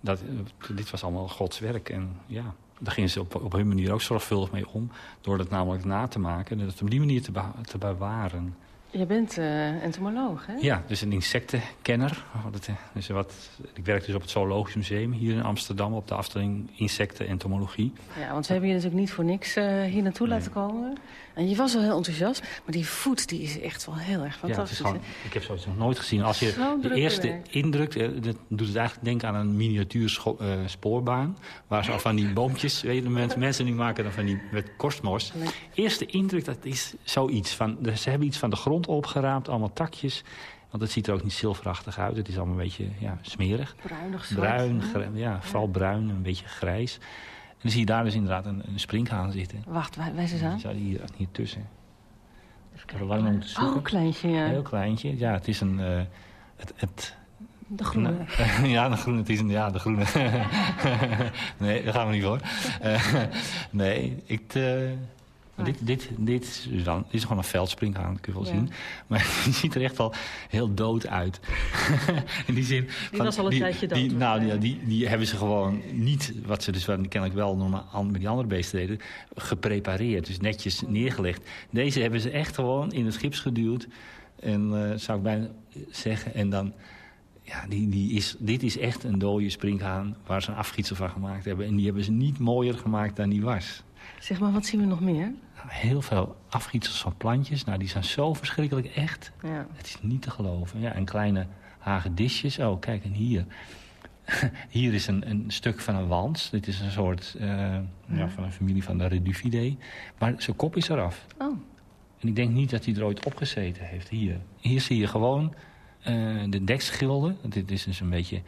Dat, eh, dit was allemaal Gods werk. En ja, daar gingen ze op, op hun manier ook zorgvuldig mee om. Door dat namelijk na te maken en het op die manier te, te bewaren. Je bent eh, entomoloog, hè? Ja, dus een insectenkenner. Eh, Dus wat, ik werk dus op het Zoologisch Museum hier in Amsterdam... op de afdeling insecten entomologie. Ja, want we hebben je natuurlijk niet voor niks eh, hier naartoe laten komen. En je was wel heel enthousiast. Maar die voet die is echt wel heel erg Ja, fantastisch. gewoon, ik heb zoiets nog nooit gezien. Als je de eerste werk. indruk, eh, dat doet het eigenlijk denken aan een miniatuur eh, spoorbaan. Waar ze al van die boompjes, weet je, mensen, mensen die maken dan van die met korstmos. Eerste indruk, dat is zoiets van, ze hebben iets van de grond opgeraapt, allemaal takjes. Want het ziet er ook niet zilverachtig uit. Het is allemaal een beetje ja, smerig. Bruinig zwart, Bruin, ja, vooral bruin, een beetje grijs. En dan zie je daar dus inderdaad een, een sprinkhaan zitten. Wacht, wij- wijs eens aan. Die hier, hier tussen. Ik heb er lang om te zoeken. Oh, een kleintje, ja. Heel kleintje. Ja, het is een... eh, het, het, De groene. Nou, ja, de groene. Het is een, ja, de groene. nee, daar gaan we niet voor. Eh, nee, ik... eh, dit, dit, dit, is dan, dit is gewoon een veldspringhaan, dat kun je wel Ja. zien. Maar die ziet er echt wel heel dood uit. In die zin... Die was al een tijdje dood, Die, nou, ja, die, die hebben ze gewoon niet, wat ze dus wel, kennelijk wel normaal met die andere beesten deden, geprepareerd. Dus netjes neergelegd. Deze hebben ze echt gewoon in het gips geduwd. En eh, zou ik bijna zeggen. En dan ja, die, die is, dit is echt een dode springhaan waar ze een afgietsel van gemaakt hebben. En die hebben ze niet mooier gemaakt dan die was. Zeg maar, wat zien we nog meer? Heel veel afgietsels van plantjes. Nou, die zijn zo verschrikkelijk echt. Ja. Het is niet te geloven. Ja, en kleine hagedisjes. Oh, kijk, en hier. hier is een, een stuk van een wans. Dit is een soort uh, ja. van een familie van de Reduvidae. Maar zijn kop is eraf. Oh. En ik denk niet dat hij er ooit opgezeten heeft. Hier, hier zie je gewoon uh, de dekschilden. Dit is dus een beetje...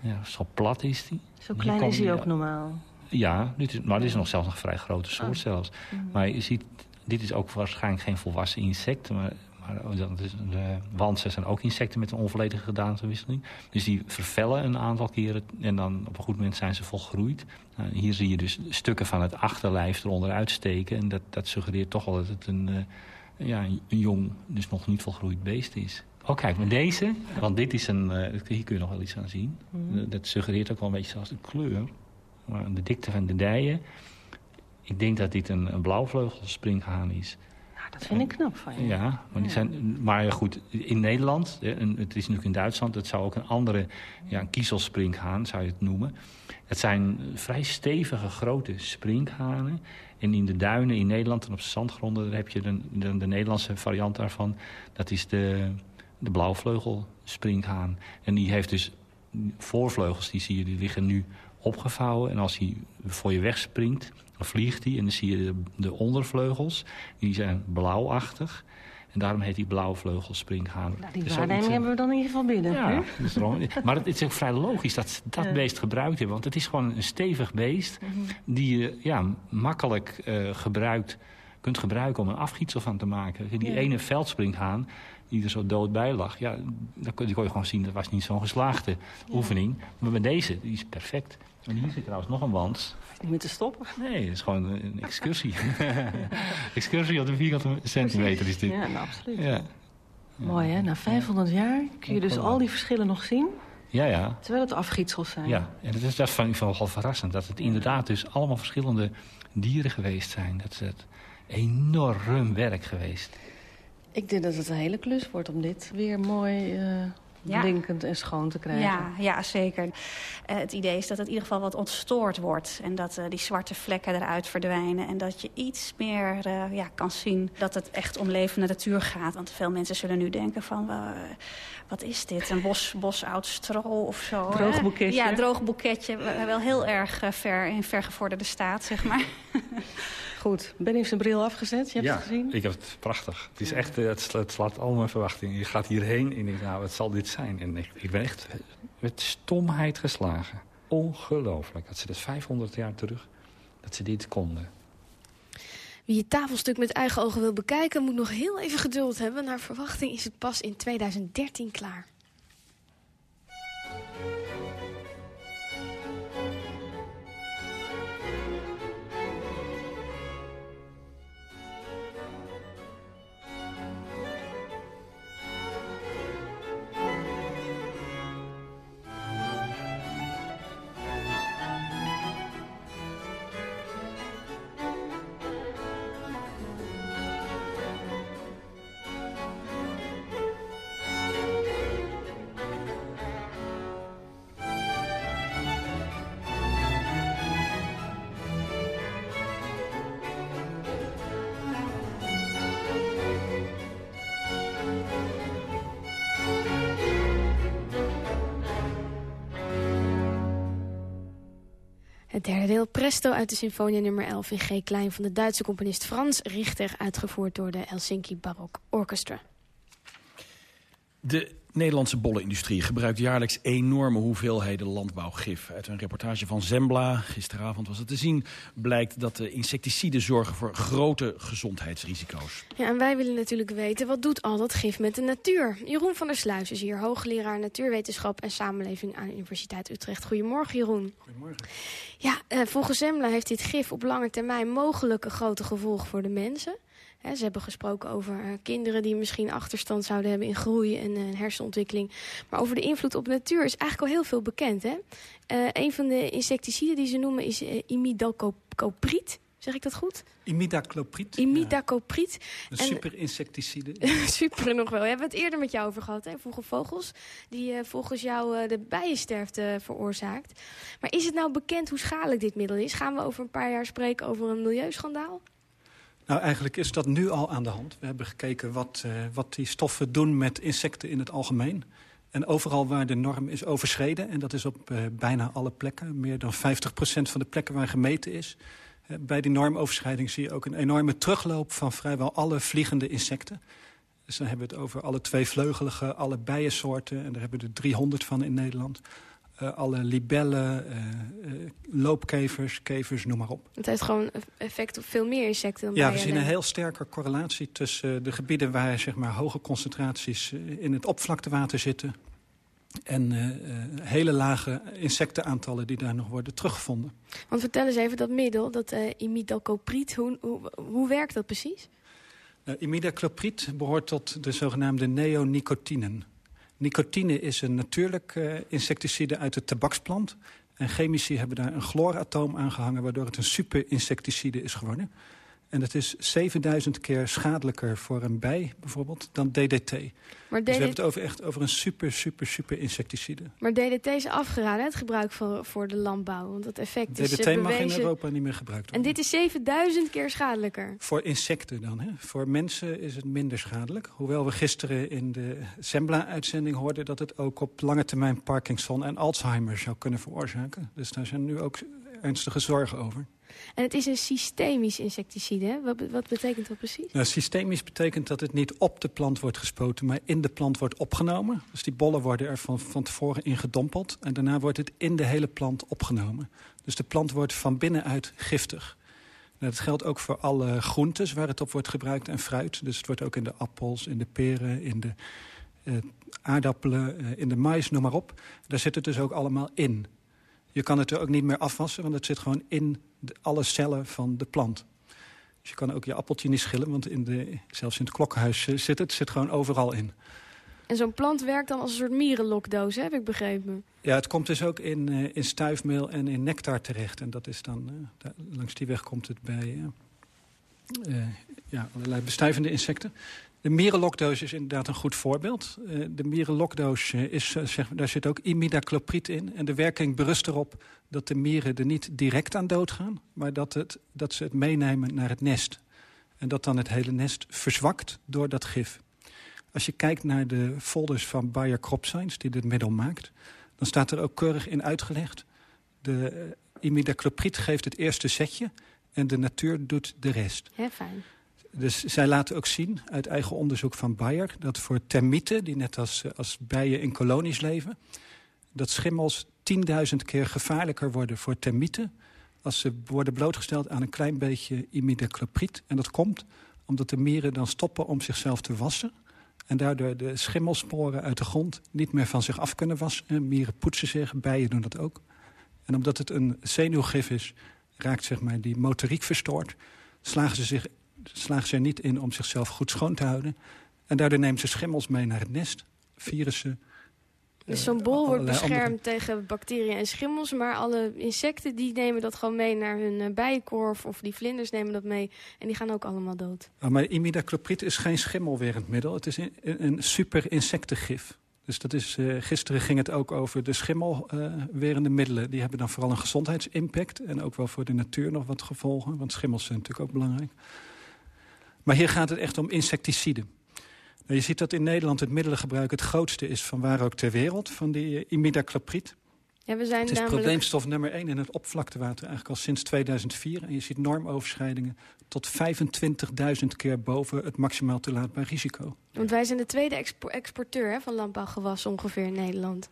Ja, zo plat is die. Zo klein is hij ook normaal. Ja, dit is, maar dit is nog zelfs een vrij grote soort oh. zelfs. Mm. Maar je ziet, dit is ook waarschijnlijk geen volwassen insect. Maar, maar dat is, de wansen zijn ook insecten met een onvolledige gedaantewisseling. Dus die vervellen een aantal keren en dan op een goed moment zijn ze volgroeid. Nou, hier zie je dus stukken van het achterlijf eronder uitsteken. En dat, dat suggereert toch wel dat het een, uh, ja, een jong, dus nog niet volgroeid beest is. Oh, kijk, maar deze, want dit is een, uh, hier kun je nog wel iets aan zien. Mm. Dat suggereert ook wel een beetje zoals de kleur. Maar de dikte van de dijen. Ik denk dat dit een, een blauwvleugelspringhaan is. Nou, dat vind ik knap van je. Ja, maar, die zijn, maar goed, in Nederland, het is natuurlijk in Duitsland... het zou ook een andere ja, een kiezelspringhaan, zou je het noemen. Het zijn vrij stevige, grote sprinkhanen. En in de duinen in Nederland en op zandgronden... daar heb je de, de, de Nederlandse variant daarvan. Dat is de, de blauwvleugelspringhaan. En die heeft dus voorvleugels, die zie je, die liggen nu opgevouwen. En als hij voor je wegspringt, dan vliegt hij. En dan zie je de, de ondervleugels, die zijn blauwachtig. En daarom heet die blauwvleugelspringhaan. Nou, die waarneming hebben we dan in ieder geval binnen. Ja, maar het is ook vrij logisch dat ze dat beest gebruikt hebben. Want het is gewoon een stevig beest Mhm. die je ja, makkelijk uh, gebruikt, kunt gebruiken om een afgietsel van te maken. Die Ja. ene veldspringhaan die er zo dood bij lag. Ja, dan kon, je gewoon zien, dat was niet zo'n geslaagde oefening. Maar bij deze, die is perfect. En hier zit trouwens nog een wand. Niet meer te stoppen. Nee, het is gewoon een excursie. excursie op de vierkante centimeter is dit. Ja, nou, absoluut. Ja, Mooi, hè? Na 500 jaar kun je dus al die verschillen nog zien... ja. ja. terwijl het afgietsels zijn. Ja, en dat is, dat vind ik wel verrassend. Dat het inderdaad dus allemaal verschillende dieren geweest zijn. Dat is het enorm werk geweest. Ik denk dat het een hele klus wordt om dit weer mooi eh, Ja. blinkend en schoon te krijgen. Ja, ja zeker. Eh, het idee is dat het in ieder geval wat ontstoord wordt. En dat eh, die zwarte vlekken eruit verdwijnen. En dat je iets meer eh, ja, kan zien dat het echt om levende natuur gaat. Want veel mensen zullen nu denken van... wat is dit? Een bos, bos oud stro of zo. Droog boeketje. Ja, droog boeketje. Wel wel heel erg ver in vergevorderde staat, zeg maar. Goed, Ben heeft zijn bril afgezet. Je hebt het gezien? ik heb het prachtig. Het, is echt, eh, het, sla- het slaat al mijn verwachtingen. Je gaat hierheen en je denkt, nou, wat zal dit zijn? En ik, ik ben echt met stomheid geslagen. Ongelooflijk. Dat ze dat 500 jaar terug, dat ze dit konden. Wie het tafelstuk met eigen ogen wil bekijken, moet nog heel even geduld hebben. Naar verwachting is het pas in 2013 klaar. Het derde deel Presto uit de symfonie nummer 11 in G klein van de Duitse componist Frans Richter, uitgevoerd door de Helsinki Barok Orchestra. De Nederlandse bollenindustrie gebruikt jaarlijks enorme hoeveelheden landbouwgif. Uit een reportage van Zembla, gisteravond was het te zien... blijkt dat de insecticiden zorgen voor grote gezondheidsrisico's. Ja, en wij willen natuurlijk weten, wat doet al dat gif met de natuur? Jeroen van der Sluis is hier hoogleraar natuurwetenschap en samenleving aan de Universiteit Utrecht. Goedemorgen, Jeroen. Goedemorgen. Ja, eh, volgens Zembla heeft dit gif op lange termijn mogelijke grote gevolgen voor de mensen. Ze hebben gesproken over eh, kinderen die misschien achterstand zouden hebben in groei en eh, hersenontwikkeling. Maar over de invloed op de natuur is eigenlijk al heel veel bekend. Hè? Eh, een van de insecticiden die ze noemen is eh, imidacloprid. Zeg ik dat goed? Imidacloprid. Imidacloprid. Een super insecticide. super nog wel. We hebben het eerder met jou over gehad, hè? Vroege vogels. Die uh, volgens jou uh, de bijensterfte veroorzaakt. Maar is het nou bekend hoe schadelijk dit middel is? Gaan we over een paar jaar spreken over een milieuschandaal? Nou, eigenlijk is dat nu al aan de hand. We hebben gekeken wat, uh, wat die stoffen doen met insecten in het algemeen. En overal waar de norm is overschreden, en dat is op uh, bijna alle plekken... meer dan 50% van de plekken waar gemeten is... Uh, bij die normoverschrijding zie je ook een enorme terugloop... van vrijwel alle vliegende insecten. Dus dan hebben we het over alle tweevleugelige, alle bijensoorten... en daar hebben we er 300 van in Nederland... Uh, alle libellen, uh, uh, loopkevers, kevers, noem maar op. Het heeft gewoon effect op veel meer insecten dan Ja, we zien een heel sterke correlatie tussen de gebieden... waar zeg maar, hoge concentraties in het oppervlaktewater zitten... en hele lage insectenaantallen die daar nog worden teruggevonden. Want vertel eens even dat middel, dat imidacloprid, hoe, hoe, hoe werkt dat precies? Uh, imidacloprid behoort tot de zogenaamde neonicotinen... Nicotine is een natuurlijk uh, insecticide uit de tabaksplant. En chemici hebben daar een chlooratoom aan gehangen... waardoor het een super-insecticide is geworden. En het is 7000 keer schadelijker voor een bij, bijvoorbeeld, dan DDT. Maar dus we hebben het over, echt over een super, super, super insecticide. Maar DDT is afgeraden, het gebruik voor, voor de landbouw. Want dat effect DDT is DDT bewezen... mag in Europa niet meer gebruikt worden. En dit is 7000 keer schadelijker? Voor insecten dan. Hè? Voor mensen is het minder schadelijk. Hoewel we gisteren in de Sembla-uitzending hoorden... dat het ook op lange termijn Parkinson en Alzheimer zou kunnen veroorzaken. Dus daar zijn nu ook ernstige zorgen over. En het is een systemisch insecticide, hè? Wat, wat betekent dat precies? Nou, systemisch betekent dat het niet op de plant wordt gespoten... maar in de plant wordt opgenomen. Dus die bollen worden er van, van tevoren in gedompeld... en daarna wordt het in de hele plant opgenomen. Dus de plant wordt van binnenuit giftig. Nou, dat geldt ook voor alle groentes waar het op wordt gebruikt en fruit. Dus het wordt ook in de appels, in de peren, in de uh, aardappelen, uh, in de mais, noem maar op. Daar zit het dus ook allemaal in. Je kan het er ook niet meer afwassen, want het zit gewoon in de, alle cellen van de plant. Dus je kan ook je appeltje niet schillen, want in de, zelfs in het klokkenhuis zit het. Het zit gewoon overal in. En zo'n plant werkt dan als een soort mierenlokdoos, heb ik begrepen. Ja, het komt dus ook in, uh, in stuifmeel en in nectar terecht. En dat is dan, uh, daar, langs die weg komt het bij uh, ja, allerlei bestuivende insecten. De mierenlokdoos is inderdaad een goed voorbeeld. Uh, de mierenlokdoos is, uh, zeg, daar zit ook imidacloprid in. En de werking berust erop dat de mieren er niet direct aan doodgaan... maar dat, het, dat ze het meenemen naar het nest. En dat dan het hele nest verzwakt door dat gif. Als je kijkt naar de folders van Bayer Crop Science, die dit middel maakt... dan staat er ook keurig in uitgelegd... de imidacloprid geeft het eerste setje en de natuur doet de rest. Ja, fijn. Dus zij laten ook zien, uit eigen onderzoek van Bayer... dat voor termieten, die net als, als bijen in kolonies leven... dat schimmels 10.000 keer gevaarlijker worden voor termieten... als ze worden blootgesteld aan een klein beetje imidacloprid. En dat komt omdat de mieren dan stoppen om zichzelf te wassen... en daardoor de schimmelsporen uit de grond niet meer van zich af kunnen wassen. Mieren poetsen zich, bijen doen dat ook. En omdat het een zenuwgif is, raakt zeg maar, die motoriek verstoord... slagen ze zich slagen ze er niet in om zichzelf goed schoon te houden. En daardoor nemen ze schimmels mee naar het nest, virussen. Dus zo'n bol wordt beschermd andere... tegen bacteriën en schimmels... maar alle insecten die nemen dat gewoon mee naar hun uh, bijenkorf... of die vlinders nemen dat mee en die gaan ook allemaal dood. Oh, maar imidacloprid is geen schimmelwerend middel. Het is een, een super insectengif. Dus dat is, uh, gisteren ging het ook over de schimmelwerende uh, middelen. Die hebben dan vooral een gezondheidsimpact... en ook wel voor de natuur nog wat gevolgen. Want schimmels zijn natuurlijk ook belangrijk. Maar hier gaat het echt om insecticiden. Nou, je ziet dat in Nederland het middelengebruik het grootste is van waar ook ter wereld, van die uh, imidacloprid. Ja, we zijn het is namelijk... probleemstof nummer 1 in het oppervlaktewater eigenlijk al sinds 2004. En je ziet normoverschrijdingen tot 25.000 keer boven het maximaal toelaatbaar risico. Want wij zijn de tweede expo exporteur hè, van landbouwgewassen ongeveer in Nederland.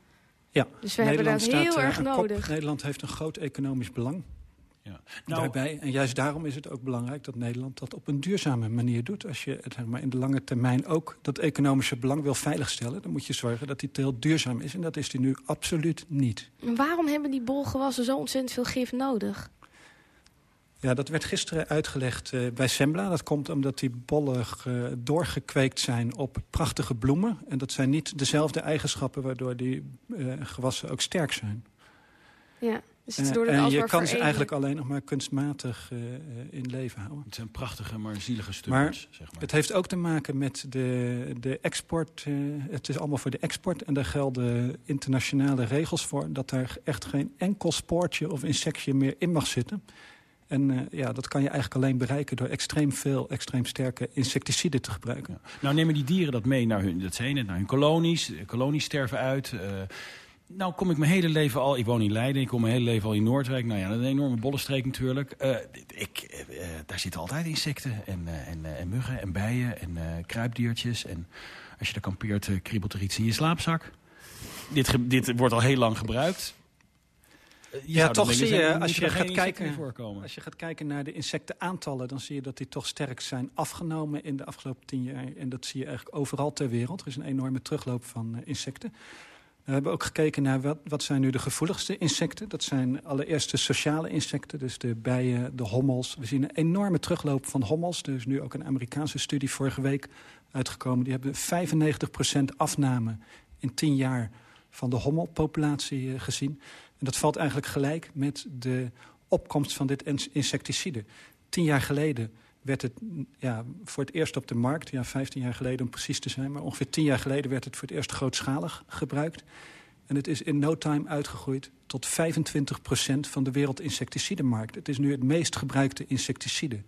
Ja, dus we Nederland hebben dat heel staat, erg nodig. Kop. Nederland heeft een groot economisch belang. Ja. Nou, daarbij. En juist daarom is het ook belangrijk dat Nederland dat op een duurzame manier doet. Als je zeg maar, in de lange termijn ook dat economische belang wil veiligstellen... dan moet je zorgen dat die teelt duurzaam is. En dat is die nu absoluut niet. Maar waarom hebben die bolgewassen zo ontzettend veel gif nodig? Ja, dat werd gisteren uitgelegd uh, bij Sembla. Dat komt omdat die bollen uh, doorgekweekt zijn op prachtige bloemen. En dat zijn niet dezelfde eigenschappen waardoor die uh, gewassen ook sterk zijn. Ja. Dus het wordt en je kan ze eigenlijk alleen nog maar kunstmatig eh, eh, in leven houden. Het zijn prachtige, maar zielige Maar, stukkers. zeg maar. het heeft ook te maken met de, de export. eh, het is allemaal voor de export. En daar gelden internationale regels voor... dat daar echt geen enkel spoortje of insectje meer in mag zitten. En eh, ja, dat kan je eigenlijk alleen bereiken... door extreem veel, extreem sterke insecticiden te gebruiken. Nou nemen die dieren dat mee naar hun, dat zei je net, naar hun kolonies. De kolonies sterven uit. eh. Nou kom ik mijn hele leven al, ik woon in Leiden, ik kom mijn hele leven al in Noordwijk. Nou ja, dat is een enorme bollenstreek natuurlijk. Eh, ik, eh, eh, daar zitten altijd insecten en, en, en muggen en bijen en kruipdiertjes. En als je daar kampeert, kriebelt er iets in je slaapzak. Dit, dit wordt al heel lang gebruikt. Je Ja, toch zie je, zijn, als je, gaat kijken, als je gaat kijken naar de insectenaantallen... dan zie je dat die toch sterk zijn afgenomen in de afgelopen tien jaar. En dat zie je eigenlijk overal ter wereld. Er is een enorme terugloop van insecten. We hebben ook gekeken naar wat, wat zijn nu de gevoeligste insecten. Dat zijn allereerst de sociale insecten, dus de bijen, de hommels. We zien een enorme terugloop van hommels. Er is nu ook een Amerikaanse studie vorige week uitgekomen. Die hebben 95% afname in 10 jaar van de hommelpopulatie eh, gezien. En dat valt eigenlijk gelijk met de opkomst van dit ins- insecticide. Tien jaar geleden werd het ja, voor het eerst op de markt... ja, 15 jaar geleden om precies te zijn... maar ongeveer 10 jaar geleden werd het voor het eerst grootschalig gebruikt. En het is in no time uitgegroeid tot 25% van de wereldinsecticidemarkt. Het is nu het meest gebruikte insecticide.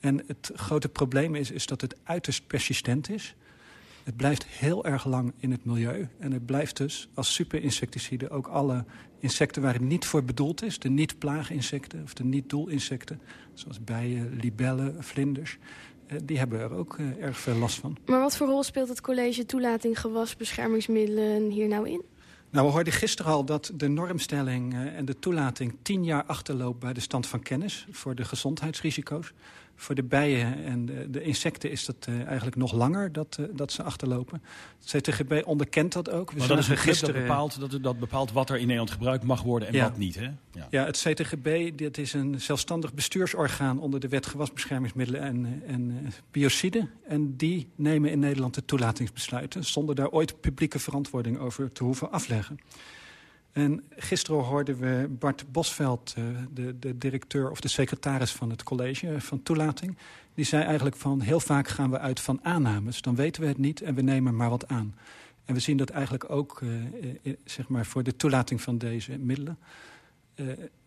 En het grote probleem is, is dat het uiterst persistent is. Het blijft heel erg lang in het milieu. En het blijft dus als superinsecticide ook alle insecten waar het niet voor bedoeld is... de niet-plaaginsecten of de niet-doelinsecten... zoals bijen, libellen, vlinders... eh, die hebben er ook eh, erg veel last van. Maar wat voor rol speelt het college toelating gewasbeschermingsmiddelen hier nou in? Nou, we hoorden gisteren al dat de normstelling eh, en de toelating tien jaar achterloopt bij de stand van kennis voor de gezondheidsrisico's. Voor de bijen en de, de insecten is dat eh, eigenlijk nog langer dat, eh, dat ze achterlopen. Het CTGB onderkent dat ook. We Maar dat is een club dat bepaalt, dat, dat bepaalt wat er in Nederland gebruikt mag worden en Ja. wat niet. Hè? Ja. Ja, het CTGB dit is een zelfstandig bestuursorgaan onder de wet gewasbeschermingsmiddelen en, en eh, biociden. En die nemen in Nederland de toelatingsbesluiten zonder daar ooit publieke verantwoording over te hoeven afleggen. En gisteren hoorden we Bart Bosveld, eh, de, de directeur of de secretaris van het college eh, van toelating. Die zei eigenlijk van heel vaak gaan we uit van aannames. Dan weten we het niet en we nemen maar wat aan. En we zien dat eigenlijk ook eh, zeg maar voor de toelating van deze middelen.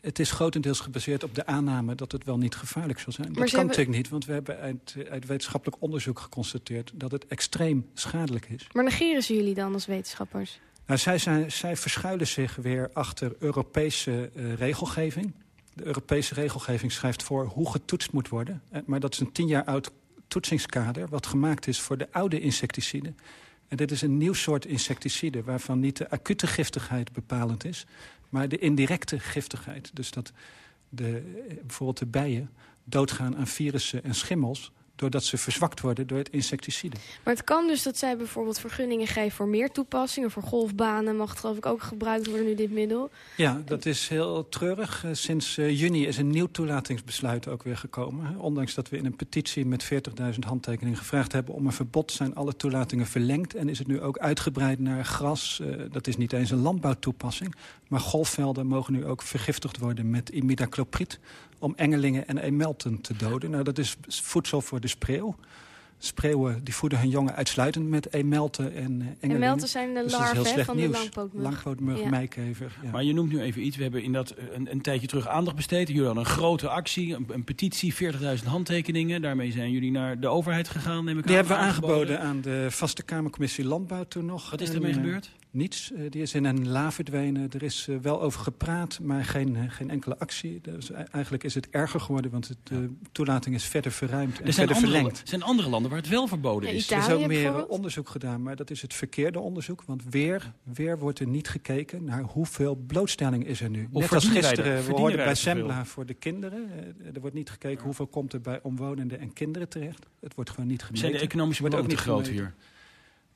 Het is grotendeels gebaseerd op de aanname dat het wel niet gevaarlijk zal zijn. Maar dat kan hebben- natuurlijk niet, want we hebben uit, uit wetenschappelijk onderzoek geconstateerd... dat het extreem schadelijk is. Maar negeren ze jullie dan als wetenschappers? Nou, zij, zijn, zij verschuilen zich weer achter Europese eh, regelgeving. De Europese regelgeving schrijft voor hoe getoetst moet worden. Maar dat is een tien jaar oud toetsingskader... wat gemaakt is voor de oude insecticiden. En dit is een nieuw soort insecticide... waarvan niet de acute giftigheid bepalend is... maar de indirecte giftigheid. Dus dat de, eh, bijvoorbeeld de bijen doodgaan aan virussen en schimmels... doordat ze verzwakt worden door het insecticide. Maar het kan dus dat zij bijvoorbeeld vergunningen geven voor meer toepassingen. Voor golfbanen mag geloof ik ook gebruikt worden nu dit middel. Ja, dat is heel treurig. Eh, Sinds eh, juni is een nieuw toelatingsbesluit ook weer gekomen. Ondanks dat we in een petitie met 40.000 handtekeningen gevraagd hebben... om een verbod zijn alle toelatingen verlengd. En is het nu ook uitgebreid naar gras. Eh, dat is niet eens een landbouwtoepassing. Maar golfvelden mogen nu ook vergiftigd worden met imidacloprid... om engelingen en emelten te doden. Nou, dat is voedsel voor de spreeuw. Spreeuwen die voeden hun jongen uitsluitend met emelten en eh, engelingen. Emelten zijn de Dus larven, van de nieuws. langpootmug. Langpootmug, Ja. meikever. Ja. Maar je noemt nu even iets. We hebben in dat eh, een, een tijdje terug aandacht besteed. Jullie hadden een grote actie, een, een petitie, 40.000 handtekeningen. Daarmee zijn jullie naar de overheid gegaan, neem ik Die aan, hebben we aangeboden aan de Vaste Kamercommissie Landbouw toen nog. Wat is ermee eh, gebeurd? Niets. Eh, die is in een la verdwenen. Er is eh, wel over gepraat, maar geen, eh, geen enkele actie. Dus eigenlijk is het erger geworden, want de eh, toelating is verder verruimd en Er zijn verder andere, verlengd. er zijn andere landen waar het wel verboden is. er is ook meer onderzoek gedaan, maar dat is het verkeerde onderzoek. Want weer, weer wordt er niet gekeken naar hoeveel blootstelling is er nu. Net als er- gisteren, we hoorden bij? Sembla voor de kinderen. Er wordt niet gekeken hoeveel komt er bij omwonenden en kinderen terecht. Het wordt gewoon niet gemeten. Zijn de economische Wordt belangen te groot gemeten. hier?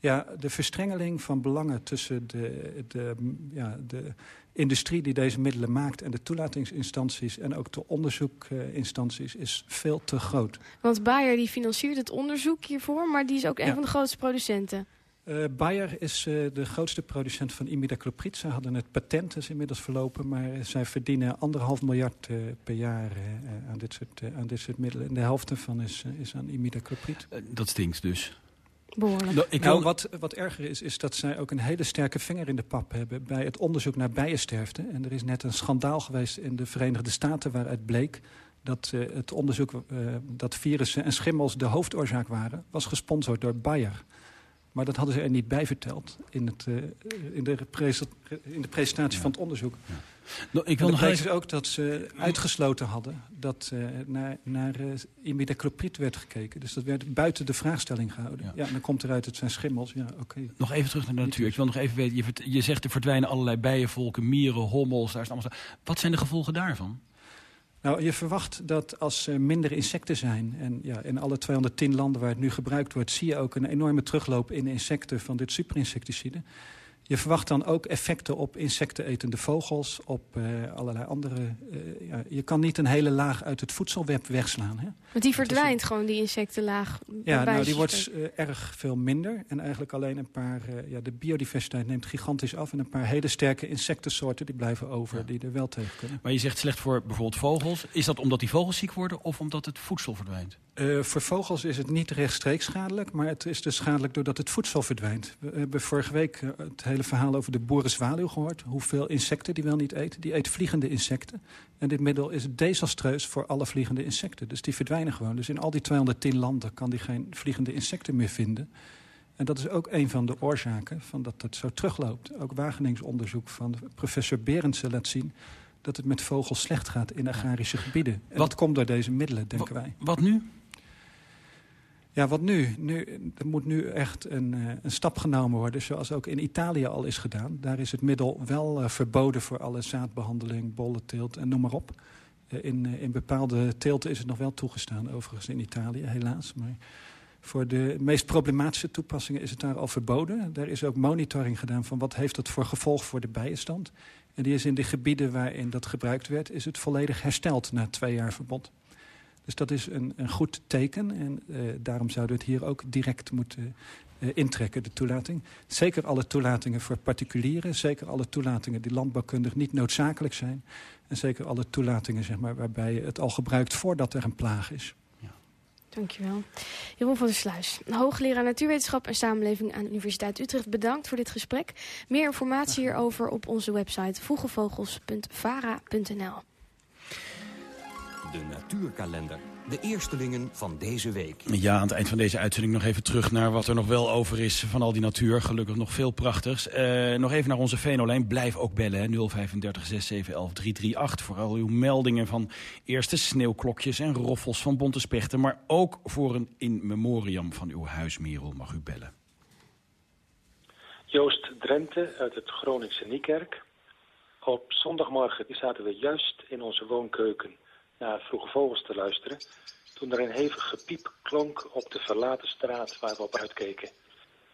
Ja, de verstrengeling van belangen tussen de, de, ja, de industrie die deze middelen maakt... en de toelatingsinstanties en ook de onderzoekinstanties is veel te groot. Want Bayer die financiert het onderzoek hiervoor, maar die is ook een Ja. van de grootste producenten. Eh, Uh, Bayer is uh, de grootste producent van imidacloprid. Ze hadden het patent, is inmiddels verlopen... maar zij verdienen anderhalf miljard uh, per jaar aan, dit soort, aan dit soort middelen. En de helft ervan is, is aan imidacloprid. dat stinkt dus. Behoorlijk. Nou, ik nou, wat, wat erger is, is dat zij ook een hele sterke vinger in de pap hebben... bij het onderzoek naar bijensterfte. En er is net een schandaal geweest in de Verenigde Staten... waaruit bleek dat uh, het onderzoek uh, dat virussen en schimmels de hoofdoorzaak waren... was gesponsord door Bayer. Maar dat hadden ze er niet bij verteld in, het, uh, in, de, in de presentatie ja. van het onderzoek. Ja. Nou, ik wil nog even... ook dat ze uitgesloten hadden dat uh, naar, naar uh, imidacloprid werd gekeken. Dus dat werd buiten de vraagstelling gehouden. Ja, ja en dan komt eruit, het zijn schimmels. Ja, okay. Nog even terug naar de natuur. Ik wil nog even weten, je, je zegt er verdwijnen allerlei bijenvolken, mieren, hommels. Daar is allemaal. Wat zijn de gevolgen daarvan? Nou, je verwacht dat als er minder insecten zijn... en ja, in alle 210 landen waar het nu gebruikt wordt... zie je ook een enorme terugloop in insecten van dit superinsecticide. Je verwacht dan ook effecten op insectenetende vogels, op uh, allerlei andere... Uh, ja, je kan niet een hele laag uit het voedselweb wegslaan. Hè? Want die verdwijnt gewoon, die insectenlaag? Ja, nou, die wordt uh, erg veel minder. En eigenlijk alleen een paar... ja, de biodiversiteit neemt gigantisch af. En een paar hele sterke insectensoorten die blijven over, ja. die er wel tegen kunnen. Maar je zegt slecht voor bijvoorbeeld vogels. Is dat omdat die vogels ziek worden of omdat het voedsel verdwijnt? Voor vogels is het niet rechtstreeks schadelijk. Maar het is dus schadelijk doordat het voedsel verdwijnt. We hebben vorige week het hele verhaal over de boerenzwaluw gehoord. Hoeveel insecten die wel niet eet. Die eet vliegende insecten. En dit middel is desastreus voor alle vliegende insecten. Dus die verdwijnen gewoon. Dus in al die 210 landen kan die geen vliegende insecten meer vinden. En dat is ook een van de oorzaken van dat het zo terugloopt. Ook Wageningsonderzoek van professor Berendsen laat zien dat het met vogels slecht gaat in agrarische gebieden. En wat, dat komt door deze middelen, denken wij. Wat nu? Ja, wat nu? nu? Er moet nu echt een, uh, een stap genomen worden, zoals ook in Italië al is gedaan. Daar is het middel wel uh, verboden voor alle zaadbehandeling, bollenteelt en noem maar op. Uh, in, in bepaalde teelten is het nog wel toegestaan, overigens in Italië, helaas. Maar voor de meest problematische toepassingen is het daar al verboden. Daar is ook monitoring gedaan van wat heeft dat voor gevolg voor de bijenstand. En die is in de gebieden waarin dat gebruikt werd, is het volledig hersteld na twee jaar verbod. Dus dat is een, een goed teken. En uh, daarom zouden we het hier ook direct moeten uh, intrekken, de toelating. Zeker alle toelatingen voor particulieren. Zeker alle toelatingen die landbouwkundig niet noodzakelijk zijn. En zeker alle toelatingen zeg maar, waarbij je het al gebruikt voordat er een plaag is. Dankjewel. Jeroen van der Sluis, hoogleraar natuurwetenschap en samenleving aan de Universiteit Utrecht. Bedankt voor dit gesprek. Meer informatie hierover op onze website vroegevogels.vara.nl. De natuurkalender. De eerstelingen van deze week. Ja, aan het eind van deze uitzending nog even terug naar wat er nog wel over is van al die natuur. Gelukkig nog veel prachtigs. Uh, nog even naar onze Venolijn. Blijf ook bellen, hè. 035 6711 338. Voor al uw meldingen van eerste sneeuwklokjes en roffels van bonte spechten. Maar ook voor een in memoriam van uw huismerel mag u bellen. Joost Drenthe uit het Groningse Niekerk. Op zondagmorgen zaten we juist in onze woonkeuken naar Vroege Vogels te luisteren... toen er een hevig gepiep klonk op de verlaten straat waar we op uitkeken.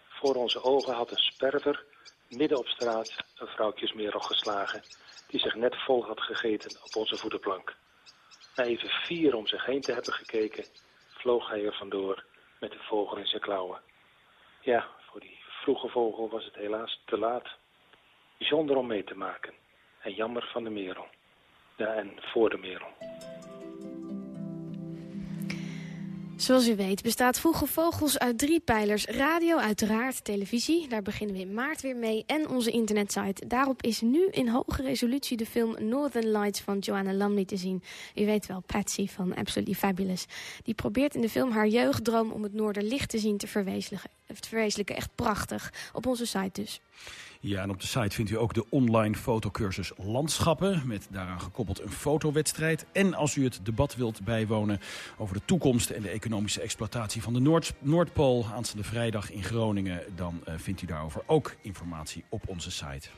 Voor onze ogen had een sperver midden op straat een vrouwtjesmerel geslagen... die zich net vol had gegeten op onze voederplank. Na even vier om zich heen te hebben gekeken... vloog hij er vandoor met de vogel in zijn klauwen. Ja, voor die vroege vogel was het helaas te laat. Bijzonder om mee te maken. En jammer van de merel. Ja, en voor de merel. Zoals u weet bestaat Vroege Vogels uit drie pijlers. Radio, uiteraard, televisie, daar beginnen we in maart weer mee. En onze internetsite. Daarop is nu in hoge resolutie de film Northern Lights van Joanna Lumley te zien. U weet wel, Patsy van Absolutely Fabulous. Die probeert in de film haar jeugddroom om het Noorderlicht te zien te verwezenlijken. Te verwezenlijken. Echt prachtig. Op onze site dus. Ja, en op de site vindt u ook de online fotocursus Landschappen... met daaraan gekoppeld een fotowedstrijd. En als u het debat wilt bijwonen over de toekomst... en de economische exploitatie van de Noord Noordpool... aanstaande vrijdag in Groningen... dan uh, vindt u daarover ook informatie op onze site.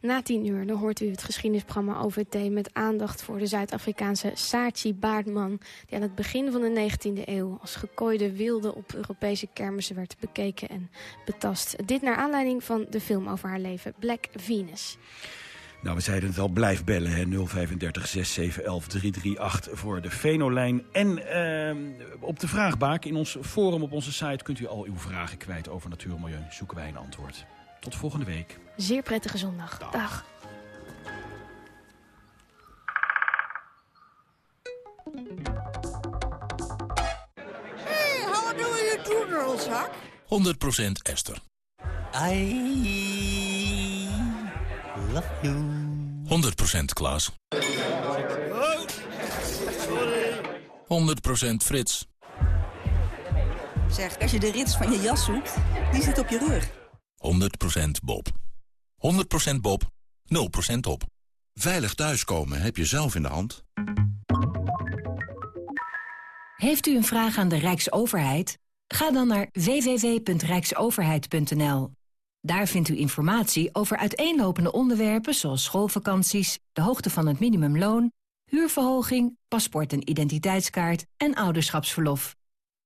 Na tien uur dan hoort u het geschiedenisprogramma OVT... met aandacht voor de Zuid-Afrikaanse Saatchi Baardman... die aan het begin van de 19e eeuw als gekooide wilde... op Europese kermissen werd bekeken en betast. Dit naar aanleiding van de film over haar leven, Black Venus. Nou, we zeiden het al, blijf bellen, hè. 035 6711 338 voor de Venolijn. En eh, op de vraagbaak in ons forum op onze site... kunt u al uw vragen kwijt over natuur en milieu. Zoeken wij een antwoord. Tot volgende week. Zeer prettige zondag. Dag. Hey, how do you do, girlzak? 100% Esther. I love you. 100% Klaas. Oh, sorry. 100% Frits. Zeg, als je de rits van je jas zoekt, die zit op je rug. 100% Bob. 100% Bob. 0% op. Veilig thuiskomen heb je zelf in de hand. Heeft u een vraag aan de Rijksoverheid? Ga dan naar www.rijksoverheid.nl. Daar vindt u informatie over uiteenlopende onderwerpen zoals schoolvakanties, de hoogte van het minimumloon, huurverhoging, paspoort en identiteitskaart en ouderschapsverlof.